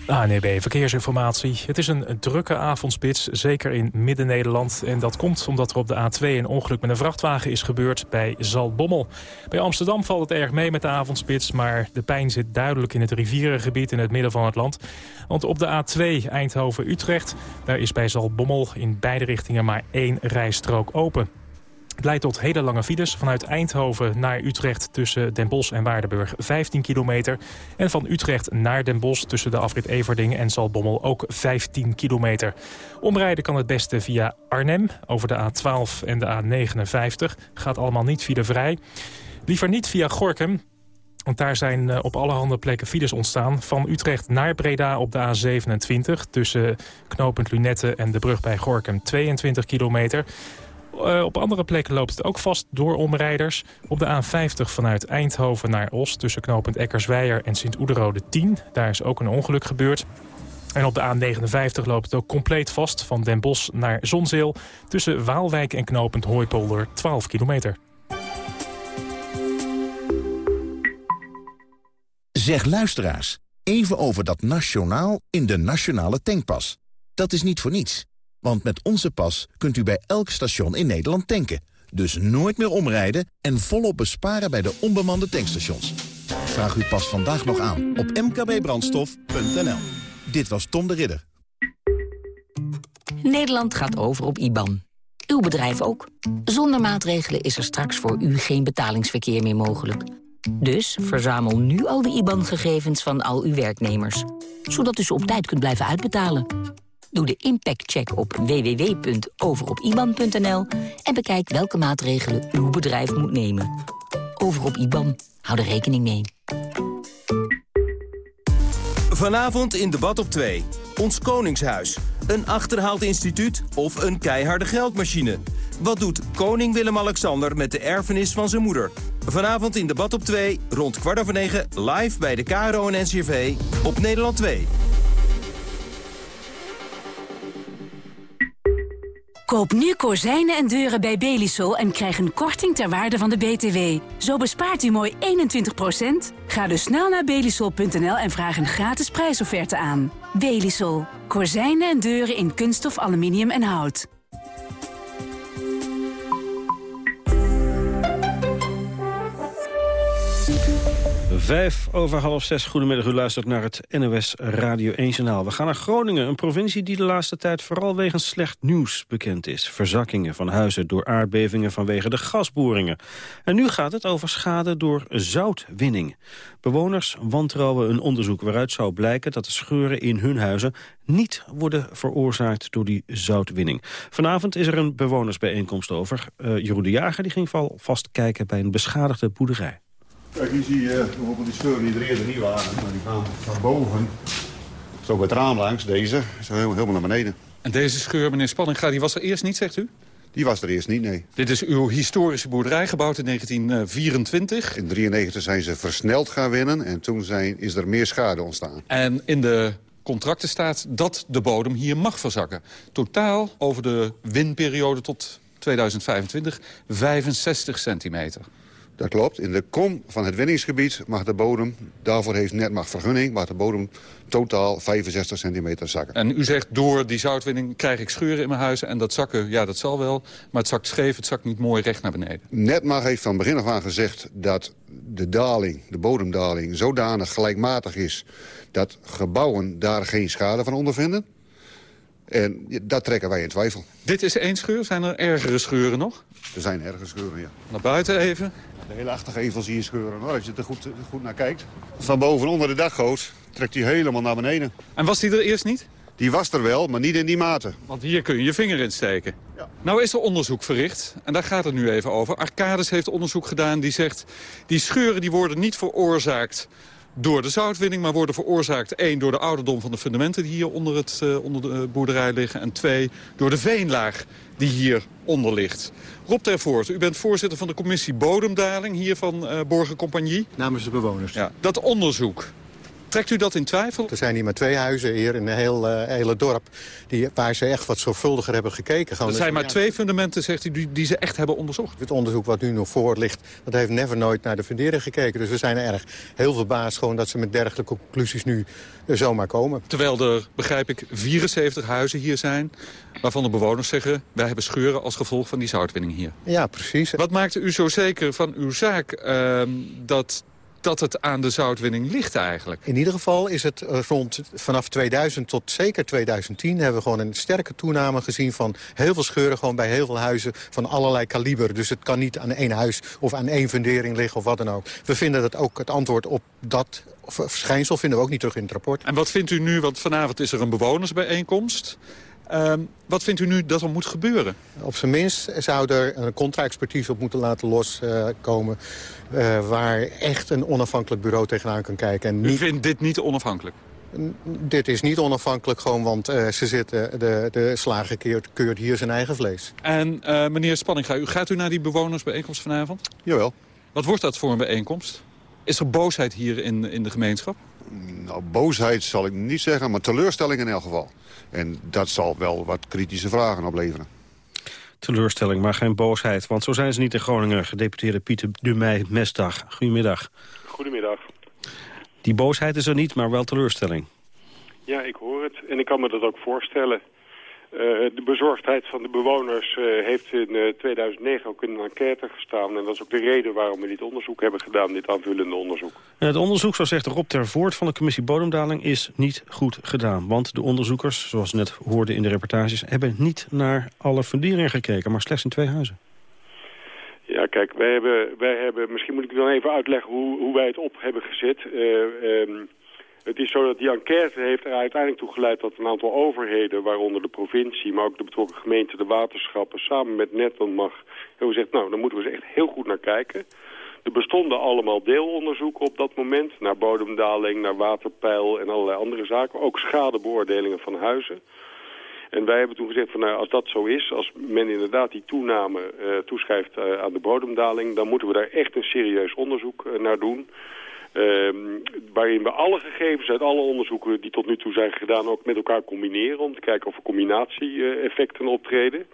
ANEB Verkeersinformatie. Het is een drukke avondspits, zeker in Midden-Nederland. En dat komt omdat er op de A2 een ongeluk met een vrachtwagen is gebeurd bij Zaltbommel. Bij Amsterdam valt het erg mee met de avondspits... maar de pijn zit duidelijk in het rivierengebied in het midden van het land. Want op de A2 Eindhoven-Utrecht... daar is bij Zaltbommel in beide richtingen maar één rijstrook open. Het leidt tot hele lange files vanuit Eindhoven naar Utrecht tussen Den Bosch en Waardenburg 15 kilometer. En van Utrecht naar Den Bosch tussen de afrit Everding en Zalbommel ook 15 kilometer. Omrijden kan het beste via Arnhem over de A12 en de A59. Gaat allemaal niet filevrij. Liever niet via Gorkum, want daar zijn eh, op allerhande plekken files ontstaan. Van Utrecht naar Breda op de A27... tussen knooppunt Lunette en de brug bij Gorkum 22 kilometer. Uh, op andere plekken loopt het ook vast door omrijders. Op de A50 vanuit Eindhoven naar Os tussen knooppunt Eckersweijer en Sint-Oederode 10. Daar is ook een ongeluk gebeurd. En op de A59 loopt het ook compleet vast van Den Bosch naar Zonzeel... tussen Waalwijk en knooppunt Hooipolder 12 kilometer. Zeg luisteraars, even over dat nationaal in de nationale tankpas. Dat is niet voor niets. Want met onze pas kunt u bij elk station in Nederland tanken. Dus nooit meer omrijden en volop besparen bij de onbemande tankstations. Vraag uw pas vandaag nog aan op mkbbrandstof.nl. Dit was Tom de Ridder. Nederland gaat over op IBAN. Uw bedrijf ook. Zonder maatregelen is er straks voor u geen betalingsverkeer meer mogelijk. Dus verzamel nu al de IBAN-gegevens van al uw werknemers. Zodat u ze op tijd kunt blijven uitbetalen. Doe de impactcheck op www.overopiban.nl en bekijk welke maatregelen uw bedrijf moet nemen. Over op IBAN. Hou er rekening mee. Vanavond in debat op 2. Ons Koningshuis. Een achterhaald instituut of een keiharde geldmachine? Wat doet koning Willem-Alexander met de erfenis van zijn moeder? Vanavond in debat op 2, rond kwart over 9, live bij de KRO en NCRV op Nederland 2. Koop nu kozijnen en deuren bij Belisol en krijg een korting ter waarde van de BTW. Zo bespaart u mooi 21%. Ga dus snel naar belisol.nl en vraag een gratis prijsofferte aan. Belisol. Kozijnen en deuren in kunststof, aluminium en hout. Vijf over half zes. Goedemiddag, u luistert naar het NOS Radio 1 Journaal. We gaan naar Groningen, een provincie die de laatste tijd vooral wegens slecht nieuws bekend is. Verzakkingen van huizen door aardbevingen vanwege de gasboringen. En nu gaat het over schade door zoutwinning. Bewoners wantrouwen een onderzoek waaruit zou blijken dat de scheuren in hun huizen niet worden veroorzaakt door die zoutwinning. Vanavond is er een bewonersbijeenkomst over. Uh, Jeroen de Jager die ging vast kijken bij een beschadigde boerderij. Kijk, hier zie je bijvoorbeeld die scheuren die er eerder niet waren. Maar die gaan van boven, zo bij het raam langs, deze, zo helemaal naar beneden. En deze scheur, meneer Spanninga, die was er eerst niet, zegt u? Die was er eerst niet, nee. Dit is uw historische boerderij, gebouwd in 1924. In 1993 zijn ze versneld gaan winnen en toen zijn, is er meer schade ontstaan. En in de contracten staat dat de bodem hier mag verzakken. Totaal over de winperiode tot 2025 65 centimeter. Dat klopt. In de kom van het winningsgebied mag de bodem, daarvoor heeft Netmag vergunning, mag de bodem totaal 65 centimeter zakken. En u zegt, door die zoutwinning krijg ik scheuren in mijn huis en dat zakken, ja dat zal wel, maar het zakt scheef, het zakt niet mooi recht naar beneden. Netmag heeft van begin af aan gezegd dat de daling, de bodemdaling, zodanig gelijkmatig is dat gebouwen daar geen schade van ondervinden. En dat trekken wij in twijfel. Dit is één scheur. Zijn er ergere scheuren nog? Er zijn ergere scheuren, ja. Naar buiten even. De hele achtergevel zie je scheuren, hoor, als je er goed, goed naar kijkt. Van boven onder de dakgoot trekt hij helemaal naar beneden. En was die er eerst niet? Die was er wel, maar niet in die mate. Want hier kun je je vinger in steken. Ja. Nou is er onderzoek verricht, en daar gaat het nu even over. Arcades heeft onderzoek gedaan die zegt... die scheuren die worden niet veroorzaakt door de zoutwinning... maar worden veroorzaakt, één, door de ouderdom van de fundamenten... die hier onder, het, uh, onder de boerderij liggen... en twee, door de veenlaag die hieronder ligt. Rob Tervoort, u bent voorzitter van de commissie Bodemdaling... hier van uh, Borgen Compagnie. Namens de bewoners. Ja, dat onderzoek, Trekt u dat in twijfel? Er zijn hier maar twee huizen hier in een heel, uh, hele dorp... Die, waar ze echt wat zorgvuldiger hebben gekeken. er zijn maar twee fundamenten, zegt u, die, die, ze echt hebben onderzocht. Het onderzoek wat nu nog voor ligt, dat heeft never nooit naar de fundering gekeken. Dus we zijn erg heel verbaasd gewoon dat ze met dergelijke conclusies nu uh, zomaar komen. Terwijl er, begrijp ik, 74 huizen hier zijn... waarvan de bewoners zeggen, wij hebben scheuren als gevolg van die zoutwinning hier. Ja, precies. Wat maakte u zo zeker van uw zaak uh, dat dat het aan de zoutwinning ligt eigenlijk. In ieder geval is het eh, rond vanaf 2000 tot zeker 2010... hebben we gewoon een sterke toename gezien van heel veel scheuren... gewoon bij heel veel huizen van allerlei kaliber. Dus het kan niet aan één huis of aan één fundering liggen of wat dan ook. We vinden dat ook het antwoord op dat verschijnsel vinden we ook niet terug in het rapport. En wat vindt u nu, want vanavond is er een bewonersbijeenkomst... Uh, wat vindt u nu dat er moet gebeuren? Op zijn minst zou er een contra-expertise op moeten laten loskomen... Uh, uh, waar echt een onafhankelijk bureau tegenaan kan kijken. En niet... U vindt dit niet onafhankelijk? Dit is niet onafhankelijk gewoon, want uh, ze zitten, de, de slager keurt, keurt, hier zijn eigen vlees. En meneer Spanninga, u gaat u naar die bewonersbijeenkomst vanavond? Jawel. Wat wordt dat voor een bijeenkomst? Is er boosheid hier in, in de gemeenschap? Nou, boosheid zal ik niet zeggen, maar teleurstelling in elk geval. En dat zal wel wat kritische vragen opleveren. Teleurstelling, maar geen boosheid. Want zo zijn ze niet in Groningen. Gedeputeerde Pieter Dumey Mesdag. Goedemiddag. Goedemiddag. Die boosheid is er niet, maar wel teleurstelling. Ja, ik hoor het. En ik kan me dat ook voorstellen. Uh, de bezorgdheid van de bewoners uh, heeft in uh, 2009 ook in een enquête gestaan. En dat is ook de reden waarom we dit onderzoek hebben gedaan, dit aanvullende onderzoek. Het onderzoek, zo zegt Rob Tervoort van de commissie Bodemdaling, is niet goed gedaan. Want de onderzoekers, zoals we net hoorden in de reportages, hebben niet naar alle funderingen gekeken, maar slechts in twee huizen. Ja, kijk, wij hebben, wij hebben misschien moet ik dan even uitleggen hoe, hoe wij het op hebben gezet. Um, het is zo dat die enquête heeft er uiteindelijk toe geleid dat een aantal overheden, waaronder de provincie, maar ook de betrokken gemeenten, de waterschappen, samen met Netland mag, hebben gezegd, nou, daar moeten we eens echt heel goed naar kijken. Er bestonden allemaal deelonderzoeken op dat moment, naar bodemdaling, naar waterpeil en allerlei andere zaken. Ook schadebeoordelingen van huizen. En wij hebben toen gezegd van nou, als dat zo is, als men inderdaad die toename uh, toeschrijft uh, aan de bodemdaling, dan moeten we daar echt een serieus onderzoek uh, naar doen. Um, waarin we alle gegevens uit alle onderzoeken die tot nu toe zijn gedaan ook met elkaar combineren. Om te kijken of er combinatie-effecten optreden.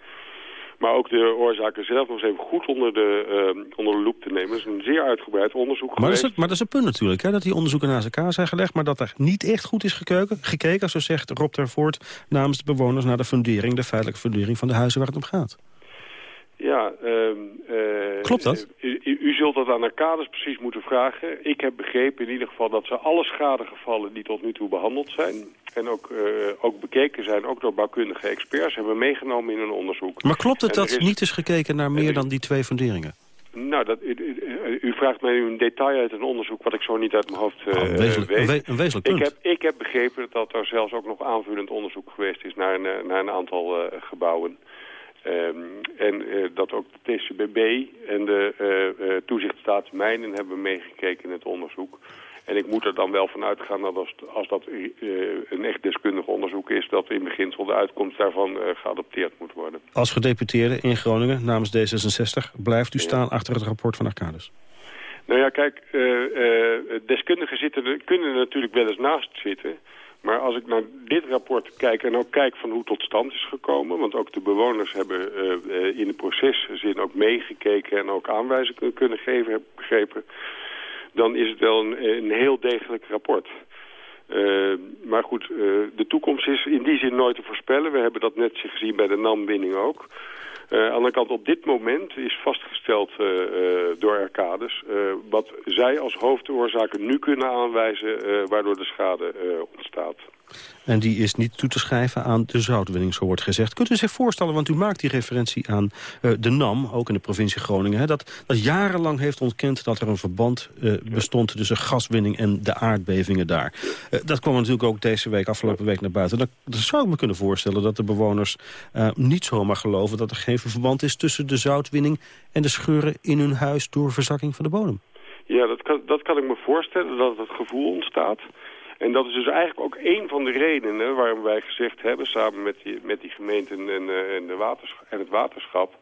Maar ook de oorzaken zelf nog eens even goed onder de, uh, onder de loep te nemen. Dat is een zeer uitgebreid onderzoek maar geweest. Dat is het, maar dat is een punt natuurlijk, hè, dat die onderzoeken naast elkaar zijn gelegd... maar dat er niet echt goed is gekeken, gekeken zo zegt Rob Tervoort... namens de bewoners naar de fundering, de feitelijke fundering van de huizen waar het om gaat. Ja, ehm, eh, Klopt dat? U, u, u zult dat aan Arcades precies moeten vragen. Ik heb begrepen in ieder geval dat ze alle schadegevallen die tot nu toe behandeld zijn... en ook, eh, ook bekeken zijn, ook door bouwkundige experts... hebben meegenomen in een onderzoek. Maar klopt het En dat is- niet is gekeken naar meer dan die twee funderingen? Nou, dat, u, vraagt mij nu een detail uit een onderzoek wat ik zo niet uit mijn hoofd eh, Oh, een wezenlijk- weet. een we- een wezenlijk ik, heb, ik heb begrepen dat er zelfs ook nog aanvullend onderzoek geweest is naar een, eh, naar een aantal eh, gebouwen. Ehm, en eh, dat ook de TCBB en de eh toezichtstaat mijnen hebben meegekeken in het onderzoek. En ik moet er dan wel van uitgaan dat als, als dat een echt deskundig onderzoek is... dat in beginsel de uitkomst daarvan geadopteerd moet worden. Als gedeputeerde in Groningen namens D66 blijft u staan achter het rapport van Arcades. Nou ja, kijk, deskundigen zitten kunnen er natuurlijk wel eens naast zitten. Maar als ik naar dit rapport kijk en ook kijk van hoe het tot stand is gekomen... want ook de bewoners hebben eh, in de proceszin ook meegekeken... en ook aanwijzingen kunnen geven, heb ik begrepen... dan is het wel een, een heel degelijk rapport. Eh, maar goed, de toekomst is in die zin nooit te voorspellen. We hebben dat net gezien bij de NAM-winning ook. Eh, aan de kant, op dit moment is vastgesteld eh, eh, door Arcades... wat zij als hoofdoorzaken nu kunnen aanwijzen... waardoor de schade ontstaat. En die is niet toe te schrijven aan de zoutwinning, zo wordt gezegd. Kunt u zich voorstellen, want u maakt die referentie aan eh, de NAM, ook in de provincie Groningen... Hè, dat, dat jarenlang heeft ontkend dat er een verband eh, bestond tussen gaswinning en de aardbevingen daar. Eh, dat kwam natuurlijk ook deze week, afgelopen week naar buiten. Dan, zou ik me kunnen voorstellen dat de bewoners niet zomaar geloven... dat er geen verband is tussen de zoutwinning en de scheuren in hun huis... door verzakking van de bodem. Ja, dat kan, dat kan ik me voorstellen, dat het gevoel ontstaat. En dat is dus eigenlijk ook een van de redenen waarom wij gezegd hebben... samen met die, met die gemeenten en, eh, en, de waters, en het waterschap...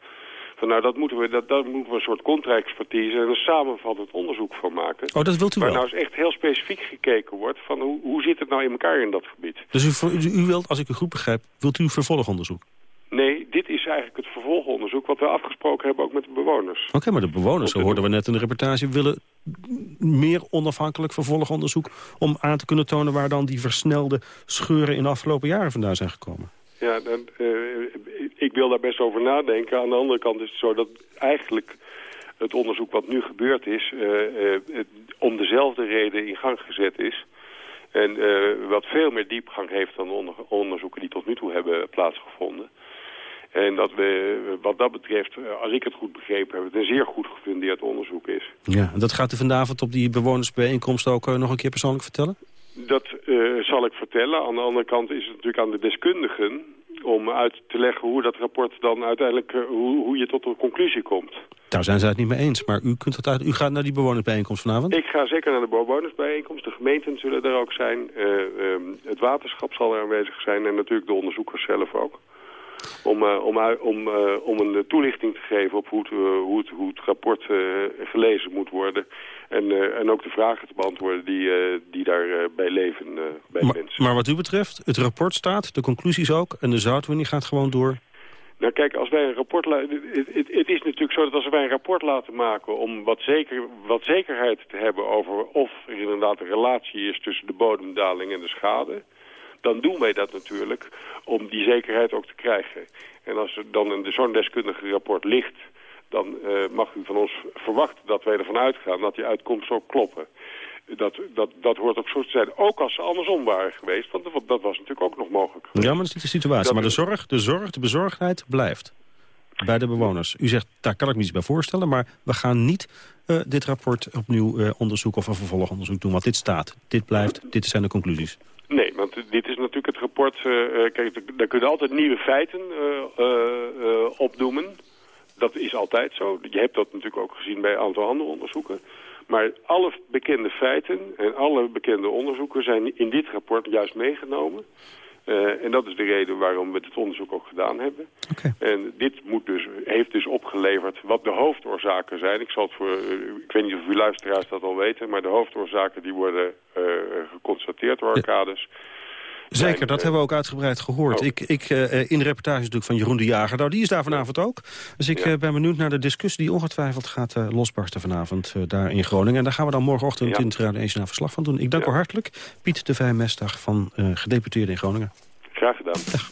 van nou, dat moeten we, dat, dat moeten we een soort contra-expertise... en een samenvattend onderzoek van maken. Oh, dat wilt u waar wel? nou eens echt heel specifiek gekeken wordt... van hoe, hoe zit het nou in elkaar in dat gebied. Dus u, u, u wilt, als ik u goed begrijp, wilt u vervolgonderzoek? Nee, dit is eigenlijk het vervolgonderzoek... wat we afgesproken hebben ook met de bewoners. Oké, maar de bewoners, zo hoorden we net in de reportage... willen meer onafhankelijk vervolgonderzoek... om aan te kunnen tonen waar dan die versnelde scheuren... in de afgelopen jaren vandaan zijn gekomen. Ja, dan, eh, ik wil daar best over nadenken. Aan de andere kant is het zo dat eigenlijk het onderzoek wat nu gebeurd is... eh, eh, het om dezelfde reden in gang gezet is... En wat veel meer diepgang heeft dan de onder- onderzoeken die tot nu toe hebben plaatsgevonden. En dat we, wat dat betreft, eh, als ik het goed begrepen heb, het een zeer goed gefundeerd onderzoek is. Ja, en dat gaat u vanavond op die bewonersbijeenkomst ook eh, nog een keer persoonlijk vertellen? Dat eh, zal ik vertellen. Aan de andere kant is het natuurlijk aan de deskundigen om uit te leggen hoe dat rapport dan uiteindelijk, hoe, hoe je tot een conclusie komt. Daar zijn ze het niet mee eens, maar u, kunt het uit, u gaat naar die bewonersbijeenkomst vanavond? Ik ga zeker naar de bewonersbijeenkomst. De gemeenten zullen er ook zijn. Eh, ehm, het waterschap zal er aanwezig zijn en natuurlijk de onderzoekers zelf ook. Om, eh, om, om, eh, om een toelichting te geven op hoe het, eh, hoe het, hoe het rapport eh, gelezen moet worden. En, eh, en ook de vragen te beantwoorden die, eh, die daarbij bij leven eh, bij Maar, mensen. maar wat u betreft, het rapport staat, de conclusies ook... en de zoutwinning gaat gewoon door. Nou kijk, als wij een rapport het is natuurlijk zo dat als wij een rapport laten maken om wat, zeker, wat zekerheid te hebben over of er inderdaad een relatie is tussen de bodemdaling en de schade, dan doen wij dat natuurlijk om die zekerheid ook te krijgen. En als er dan een deskundige rapport ligt, dan eh, mag u van ons verwachten dat wij ervan uitgaan dat die uitkomsten ook kloppen. Dat, dat, dat hoort ook zo te zijn, ook als ze andersom waren geweest, want dat, was natuurlijk ook nog mogelijk. Ja, maar dat is niet de situatie. Dat maar de zorg, de zorg, de bezorgdheid blijft bij de bewoners. U zegt, daar kan ik me iets bij voorstellen... maar we gaan niet eh, dit rapport opnieuw eh, onderzoeken of een vervolgonderzoek doen. Want dit staat, dit blijft, dit zijn de conclusies. Nee, want dit is natuurlijk het rapport... eh, eh, kijk, daar kunnen altijd nieuwe feiten eh, opdoemen. Dat is altijd zo. Je hebt dat natuurlijk ook gezien bij een aantal andere onderzoeken. Maar alle bekende feiten en alle bekende onderzoeken zijn in dit rapport juist meegenomen. Eh, en dat is de reden waarom we dit onderzoek ook gedaan hebben. En dit moet dus, heeft dus opgeleverd wat de hoofdoorzaken zijn. Ik, zal het voor, eh, ik weet niet of uw luisteraars dat al weten, maar de hoofdoorzaken die worden eh, geconstateerd door Arcades. Zeker, dat hebben we ook uitgebreid gehoord. Oh. Ik, ik, uh, in de reportage natuurlijk van Jeroen de Jager. Nou, die is daar vanavond ook. Dus ik ja. uh, ben benieuwd naar de discussie die ongetwijfeld gaat uh, losbarsten vanavond daar in Groningen. En daar gaan we dan morgenochtend ja. in het Radio 1 verslag van doen. Ik dank u hartelijk. Piet de Vijmestdag van gedeputeerde in Groningen. Graag gedaan. Dag.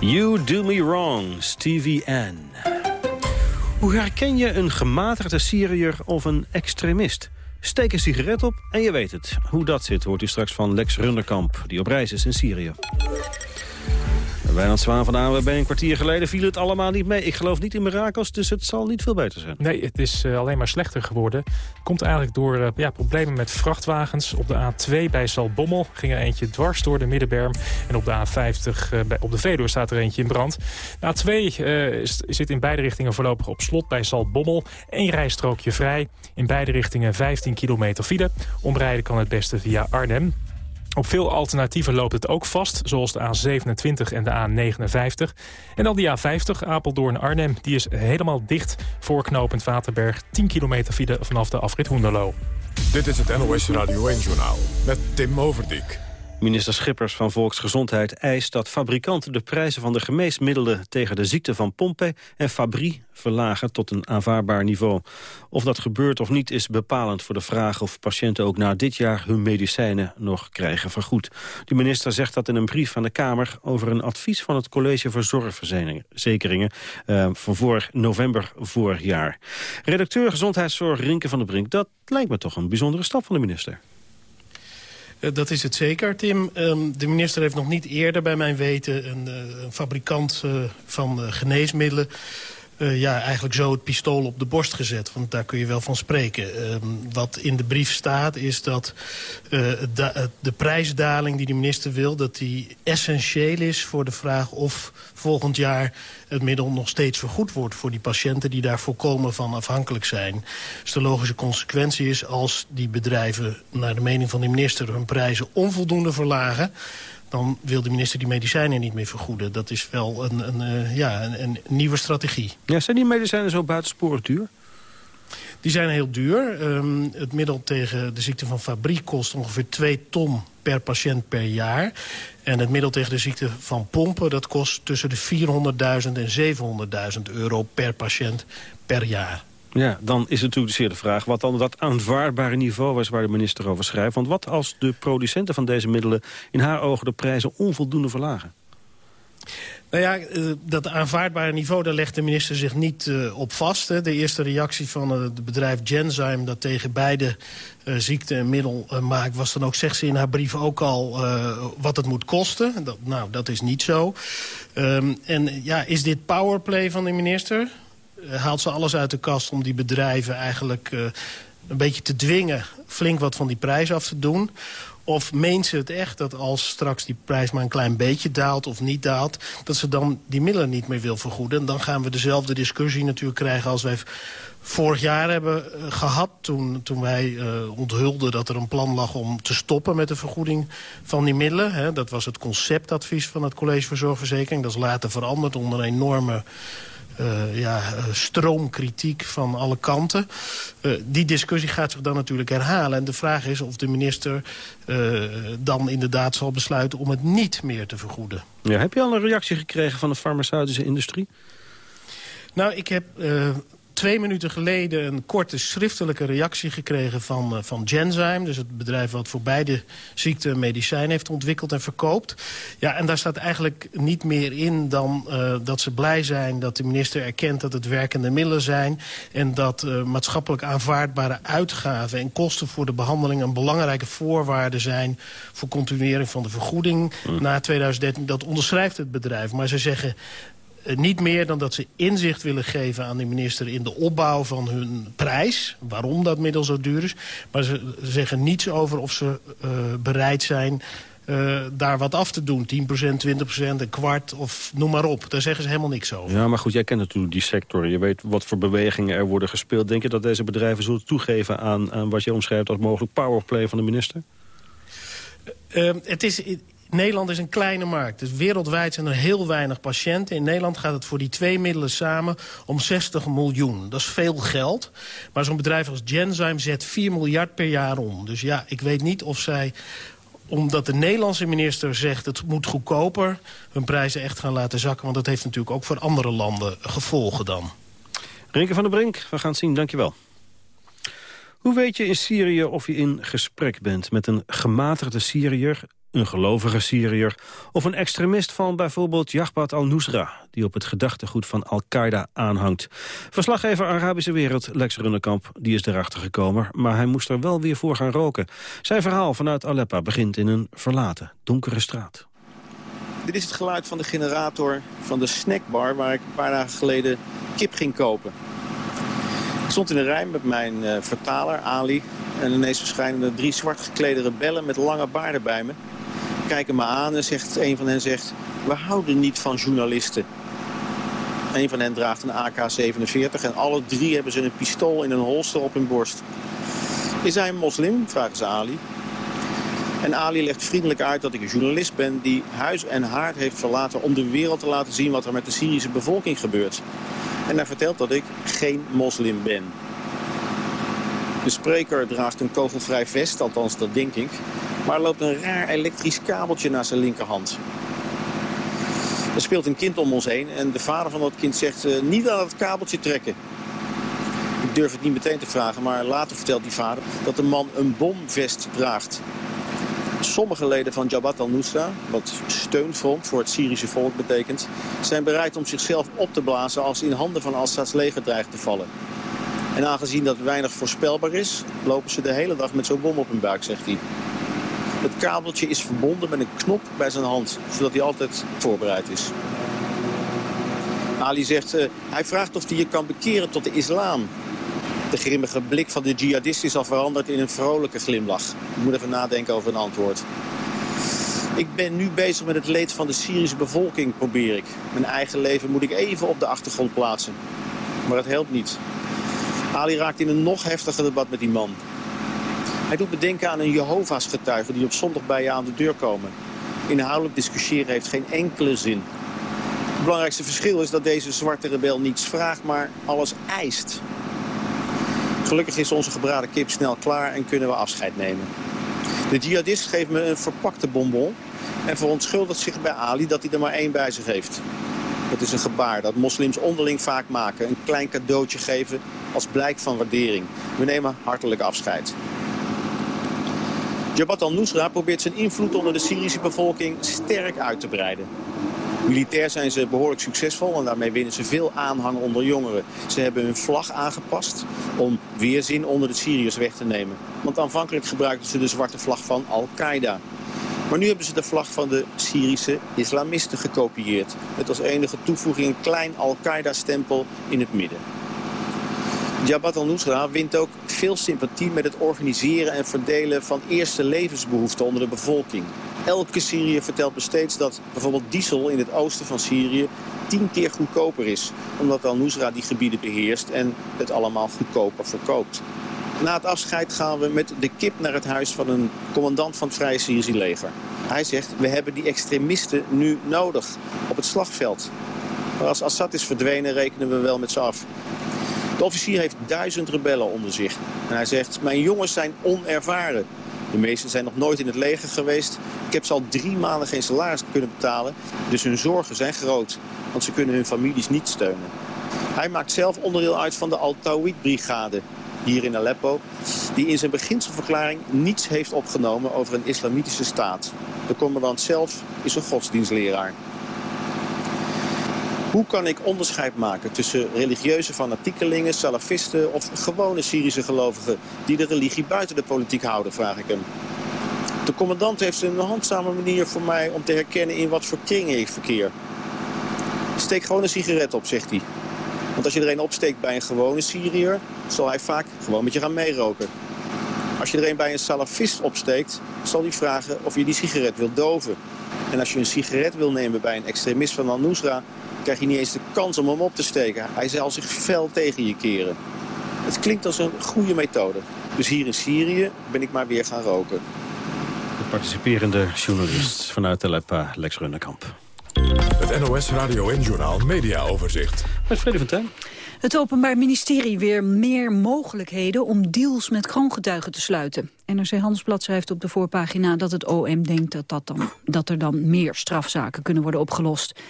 You Do Me Wrong, Stevie N. Hoe herken je een gematigde Syriër of een extremist? Steek een sigaret op en je weet het. Hoe dat zit hoort u straks van Lex Runderkamp, die op reis is in Syrië. Wijnand Zwaan van ANWB een kwartier geleden viel het allemaal niet mee. Ik geloof niet in mirakels, dus het zal niet veel beter zijn. Nee, het is uh, alleen maar slechter geworden. Komt eigenlijk door uh, ja, problemen met vrachtwagens. Op de A2 bij Zalbommel ging er eentje dwars door de middenberm. En op de A50 uh, bij, op de Veluwe staat er eentje in brand. De A2 is, zit in beide richtingen voorlopig op slot bij Zalbommel. Eén rijstrookje vrij. In beide richtingen 15 kilometer file. Omrijden kan het beste via Arnhem. Op veel alternatieven loopt het ook vast, zoals de A27 en de A59. En dan die A50, Apeldoorn-Arnhem, die is helemaal dicht voor knooppunt Waterberg. 10 kilometer file vanaf de afrit Hoenderloo. Dit is het NOS Radio 1-journaal met Tim Overdijk. Minister Schippers van Volksgezondheid eist dat fabrikanten de prijzen van de geneesmiddelen tegen de ziekte van Pompe en Fabry verlagen tot een aanvaardbaar niveau. Of dat gebeurt of niet is bepalend voor de vraag of patiënten ook na dit jaar hun medicijnen nog krijgen vergoed. De minister zegt dat in een brief van de Kamer over een advies van het College voor Zorgverzekeringen uh, van vorig november vorig jaar. Redacteur Gezondheidszorg Rinke van der Brink, dat lijkt me toch een bijzondere stap van de minister. Uh, dat is het zeker, Tim. Um, de minister heeft nog niet eerder bij mijn weten een, een fabrikant uh, van geneesmiddelen... Uh, ja, eigenlijk zo het pistool op de borst gezet. Want daar kun je wel van spreken. Um, wat in de brief staat is dat de, de prijsdaling die de minister wil... dat die essentieel is voor de vraag of volgend jaar het middel nog steeds vergoed wordt... voor die patiënten die daar volkomen van afhankelijk zijn. Dus de logische consequentie is als die bedrijven... naar de mening van de minister hun prijzen onvoldoende verlagen dan wil de minister die medicijnen niet meer vergoeden. Dat is wel een, een, uh, ja, een, een, nieuwe strategie. Ja, zijn die medicijnen zo buitensporig duur? Die zijn heel duur. Um, het middel tegen de ziekte van Fabry kost ongeveer 2 ton per patiënt per jaar. En het middel tegen de ziekte van pompen... dat kost tussen de 400.000 en 700.000 euro per patiënt per jaar. Ja, dan is het natuurlijk zeer de vraag wat dan dat aanvaardbare niveau is waar de minister over schrijft. Want wat als de producenten van deze middelen in haar ogen de prijzen onvoldoende verlagen? Nou ja, eh, dat aanvaardbare niveau, daar legt de minister zich niet uh, op vast. De eerste reactie van uh, het bedrijf Genzyme... dat tegen beide ziekte een middel maakt... was dan ook, zegt ze in haar brief ook al, wat het moet kosten. Nou, dat is niet zo. Um, en ja, is dit powerplay van de minister? Haalt ze alles uit de kast om die bedrijven eigenlijk een beetje te dwingen... flink wat van die prijs af te doen... Of meent ze het echt dat als straks die prijs maar een klein beetje daalt of niet daalt... dat ze dan die middelen niet meer wil vergoeden? En dan gaan we dezelfde discussie natuurlijk krijgen als wij vorig jaar hebben eh, gehad... toen, toen wij onthulden dat er een plan lag om te stoppen met de vergoeding van die middelen. Dat was het conceptadvies van het College voor Zorgverzekering. Dat is later veranderd onder een enorme uh, ja, eh, stroomkritiek van alle kanten. Uh, die discussie gaat zich dan natuurlijk herhalen. En de vraag is of de minister uh, dan inderdaad zal besluiten om het niet meer te vergoeden. Ja, heb je al een reactie gekregen van de farmaceutische industrie? Nou, ik heb twee minuten geleden een korte schriftelijke reactie gekregen van, uh, van Genzyme. Dus het bedrijf wat voor beide ziekten medicijn heeft ontwikkeld en verkoopt. Ja, en daar staat eigenlijk niet meer in dan uh, dat ze blij zijn dat de minister erkent dat het werkende middelen zijn. En dat uh, maatschappelijk aanvaardbare uitgaven en kosten voor de behandeling een belangrijke voorwaarde zijn voor continuering van de vergoeding mm. na 2013. Dat onderschrijft het bedrijf. Maar ze zeggen Eh, niet meer dan dat ze inzicht willen geven aan de minister... in de opbouw van hun prijs, waarom dat middel zo duur is. Maar ze zeggen niets over of ze uh, bereid zijn... Uh, daar wat af te doen. 10%, 20%, een kwart of noem maar op. Daar zeggen ze helemaal niks over. Ja, maar goed, jij kent natuurlijk die sector. Je weet wat voor bewegingen er worden gespeeld. Denk je dat deze bedrijven zullen toegeven aan, aan wat je omschrijft... als mogelijk powerplay van de minister? Uh, het is Nederland is een kleine markt. Dus wereldwijd zijn er heel weinig patiënten. In Nederland gaat het voor die twee middelen samen om 60 miljoen. Dat is veel geld. Maar zo'n bedrijf als Genzyme zet 4 miljard per jaar om. Dus ja, ik weet niet of zij omdat de Nederlandse minister zegt het moet goedkoper... hun prijzen echt gaan laten zakken. Want dat heeft natuurlijk ook voor andere landen gevolgen dan. Renke van der Brink, we gaan het zien. Dankjewel. Hoe weet je in Syrië of je in gesprek bent met een gematigde Syriër een gelovige Syriër of een extremist van bijvoorbeeld Jahbat al-Nusra... die op het gedachtegoed van Al-Qaeda aanhangt. Verslaggever Arabische Wereld, Lex Runnekamp, die is erachter gekomen... maar hij moest er wel weer voor gaan roken. Zijn verhaal vanuit Aleppo begint in een verlaten, donkere straat. Dit is het geluid van de generator van de snackbar... waar ik een paar dagen geleden kip ging kopen. Ik stond in de rij met mijn uh, vertaler, Ali... en ineens verschijnen er drie zwart geklede rebellen met lange baarden bij me kijken me aan en zegt, een van hen zegt... we houden niet van journalisten. Een van hen draagt een AK-47 en alle drie hebben ze een pistool in een holster op hun borst. Is hij een moslim? vragen ze Ali. En Ali legt vriendelijk uit dat ik een journalist ben die huis en haard heeft verlaten om de wereld te laten zien wat er met de Syrische bevolking gebeurt. En hij vertelt dat ik geen moslim ben. De spreker draagt een kogelvrij vest, althans dat denk ik. Maar loopt een raar elektrisch kabeltje naar zijn linkerhand. Er speelt een kind om ons heen en de vader van dat kind zegt uh, niet aan het kabeltje trekken. Ik durf het niet meteen te vragen, maar later vertelt die vader dat de man een bomvest draagt. Sommige leden van Jabhat al-Nusra, wat steunfront voor het Syrische volk betekent... zijn bereid om zichzelf op te blazen als in handen van Assads leger dreigt te vallen. En aangezien dat weinig voorspelbaar is, lopen ze de hele dag met zo'n bom op hun buik, zegt hij. Het kabeltje is verbonden met een knop bij zijn hand, zodat hij altijd voorbereid is. Ali zegt, uh, hij vraagt of hij je kan bekeren tot de islam. De grimmige blik van de jihadist is al veranderd in een vrolijke glimlach. Ik moet even nadenken over een antwoord. Ik ben nu bezig met het leed van de Syrische bevolking, probeer ik. Mijn eigen leven moet ik even op de achtergrond plaatsen. Maar het helpt niet. Ali raakt in een nog heftiger debat met die man. Hij doet me denken aan een Jehovah's getuige die op zondag bij je aan de deur komen. Inhoudelijk discussiëren heeft geen enkele zin. Het belangrijkste verschil is dat deze zwarte rebel niets vraagt, maar alles eist. Gelukkig is onze gebraden kip snel klaar en kunnen we afscheid nemen. De jihadist geeft me een verpakte bonbon en verontschuldigt zich bij Ali dat hij er maar één bij zich heeft. Dat is een gebaar dat moslims onderling vaak maken. Een klein cadeautje geven als blijk van waardering. We nemen hartelijk afscheid. Jabhat al-Nusra probeert zijn invloed onder de Syrische bevolking sterk uit te breiden. Militair zijn ze behoorlijk succesvol en daarmee winnen ze veel aanhang onder jongeren. Ze hebben hun vlag aangepast om weerzin onder de Syriërs weg te nemen. Want aanvankelijk gebruikten ze de zwarte vlag van Al-Qaeda. Maar nu hebben ze de vlag van de Syrische islamisten gekopieerd. Met als enige toevoeging een klein Al-Qaeda-stempel in het midden. Jabhat al-Nusra wint ook veel sympathie met het organiseren en verdelen van eerste levensbehoeften onder de bevolking. Elke Syriër vertelt me steeds dat bijvoorbeeld diesel in het oosten van Syrië tien keer goedkoper is. Omdat al-Nusra die gebieden beheerst en het allemaal goedkoper verkoopt. Na het afscheid gaan we met de kip naar het huis van een commandant van het Vrije Syrische leger. Hij zegt, we hebben die extremisten nu nodig op het slagveld. Maar als Assad is verdwenen, rekenen we wel met ze af. De officier heeft duizend rebellen onder zich. En hij zegt, mijn jongens zijn onervaren. De meesten zijn nog nooit in het leger geweest. Ik heb ze al drie maanden geen salaris kunnen betalen. Dus hun zorgen zijn groot. Want ze kunnen hun families niet steunen. Hij maakt zelf onderdeel uit van de Al-Tawid-brigade hier in Aleppo... die in zijn beginselverklaring niets heeft opgenomen over een islamitische staat. De commandant zelf is een godsdienstleraar. Hoe kan ik onderscheid maken tussen religieuze fanatiekelingen, salafisten of gewone Syrische gelovigen die de religie buiten de politiek houden, vraag ik hem. De commandant heeft een handzame manier voor mij om te herkennen in wat voor kringen ik verkeer. Steek gewoon een sigaret op, zegt hij. Want als je er een opsteekt bij een gewone Syriër, zal hij vaak gewoon met je gaan meeroken. Als je er een bij een salafist opsteekt, zal hij vragen of je die sigaret wil doven. En als je een sigaret wil nemen bij een extremist van Al-Nusra, krijg je niet eens de kans om hem op te steken. Hij zal zich fel tegen je keren. Het klinkt als een goede methode. Dus hier in Syrië ben ik maar weer gaan roken. De participerende journalist vanuit Aleppo, Lex Runderkamp. Het NOS Radio en Journaal Media Overzicht. Met Vrede van Tijn. Het Openbaar Ministerie weer meer mogelijkheden om deals met kroongetuigen te sluiten. NRC Handelsblad schrijft op de voorpagina dat het OM denkt dat, dat, dan, dat er dan meer strafzaken kunnen worden opgelost.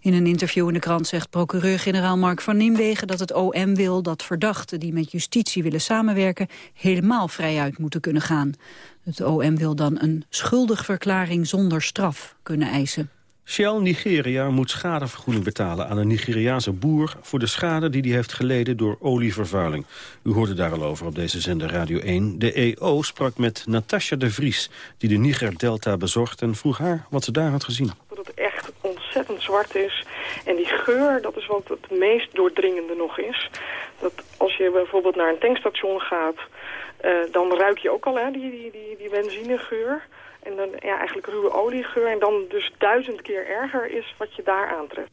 In een interview in de krant zegt procureur-generaal Mark van Nimwegen dat het OM wil dat verdachten die met justitie willen samenwerken helemaal vrijuit moeten kunnen gaan. Het OM wil dan een schuldigverklaring zonder straf kunnen eisen. Shell Nigeria moet schadevergoeding betalen aan een Nigeriaanse boer... voor de schade die hij heeft geleden door olievervuiling. U hoorde daar al over op deze zender Radio 1. De EO sprak met Natasja de Vries, die de Niger-delta bezocht... en vroeg haar wat ze daar had gezien. Dat het echt ontzettend zwart is. En die geur, dat is wat het meest doordringende nog is. Dat als je bijvoorbeeld naar een tankstation gaat... Uh, dan ruik je ook al hè, die, die, die, die benzinegeur... En dan ja, eigenlijk ruwe oliegeur. En dan dus duizend keer erger is wat je daar aantreft.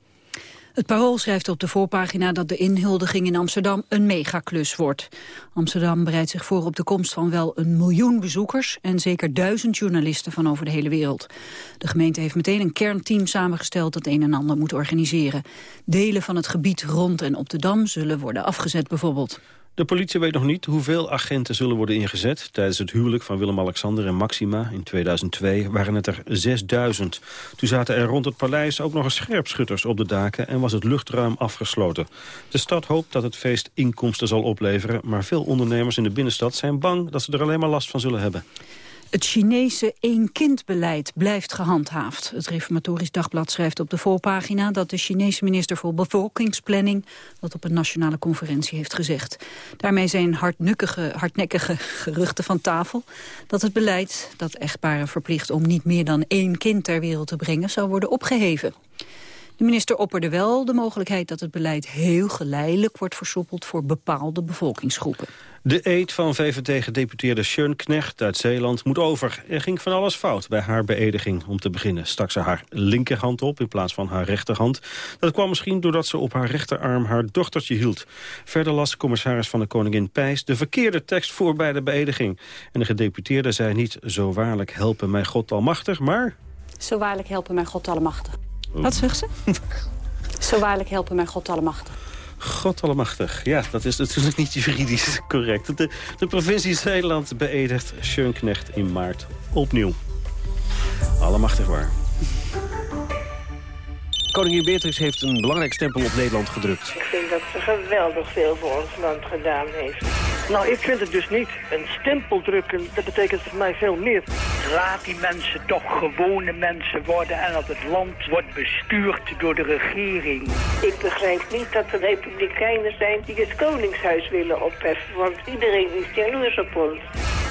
Het Parool schrijft op de voorpagina dat de inhuldiging in Amsterdam een megaklus wordt. Amsterdam bereidt zich voor op de komst van wel een miljoen bezoekers en zeker duizend journalisten van over de hele wereld. De gemeente heeft meteen een kernteam samengesteld dat een en ander moet organiseren. Delen van het gebied rond en op de Dam zullen worden afgezet bijvoorbeeld. De politie weet nog niet hoeveel agenten zullen worden ingezet. Tijdens het huwelijk van Willem-Alexander en Maxima in 2002 waren het er 6000. Toen zaten er rond het paleis ook nog eens scherpschutters op de daken... en was het luchtruim afgesloten. De stad hoopt dat het feest inkomsten zal opleveren... maar veel ondernemers in de binnenstad zijn bang dat ze er alleen maar last van zullen hebben. Het Chinese één-kind-beleid blijft gehandhaafd. Het Reformatorisch Dagblad schrijft op de voorpagina... dat de Chinese minister voor Bevolkingsplanning... dat op een nationale conferentie heeft gezegd. Daarmee zijn hardnekkige, hardnekkige geruchten van tafel... dat het beleid dat echtparen verplicht om niet meer dan één kind ter wereld te brengen... zou worden opgeheven. De minister opperde wel de mogelijkheid dat het beleid heel geleidelijk wordt versoepeld voor bepaalde bevolkingsgroepen. De eet van VVD-gedeputeerde Sjön Knecht uit Zeeland moet over. Er ging van alles fout bij haar beëdiging. Om te beginnen stak ze haar linkerhand op in plaats van haar rechterhand. Dat kwam misschien doordat ze op haar rechterarm haar dochtertje hield. Verder las commissaris van de Koningin Pijs de verkeerde tekst voor bij de beëdiging. En de gedeputeerde zei niet zo waarlijk helpen mij God almachtig, maar... Zo waarlijk helpen mij God almachtig. Wat zegt ze? [LAUGHS] Zo waarlijk helpen mij God allemachtig. God allemachtig. Ja, dat is natuurlijk niet juridisch correct. De, de provincie Zeeland beëdigt Schönknecht in maart opnieuw. Allemachtig waar. Koningin Beatrix heeft een belangrijk stempel op Nederland gedrukt. Ik vind dat ze geweldig veel voor ons land gedaan heeft. Nou, ik vind het dus niet. Een stempel drukken, dat betekent voor mij veel meer. Laat die mensen toch gewone mensen worden en dat het land wordt bestuurd door de regering. Ik begrijp niet dat er republikeinen zijn die het Koningshuis willen opheffen, want iedereen is jaloers op ons.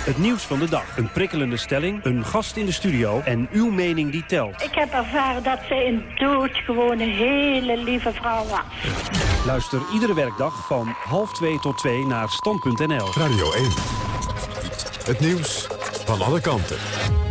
Het nieuws van de dag. Een prikkelende stelling, een gast in de studio en uw mening die telt. Ik heb ervaren dat zij een doodgewone, hele lieve vrouw was. Luister iedere werkdag van half twee tot twee naar stand.nl. Radio 1. Het nieuws van alle kanten.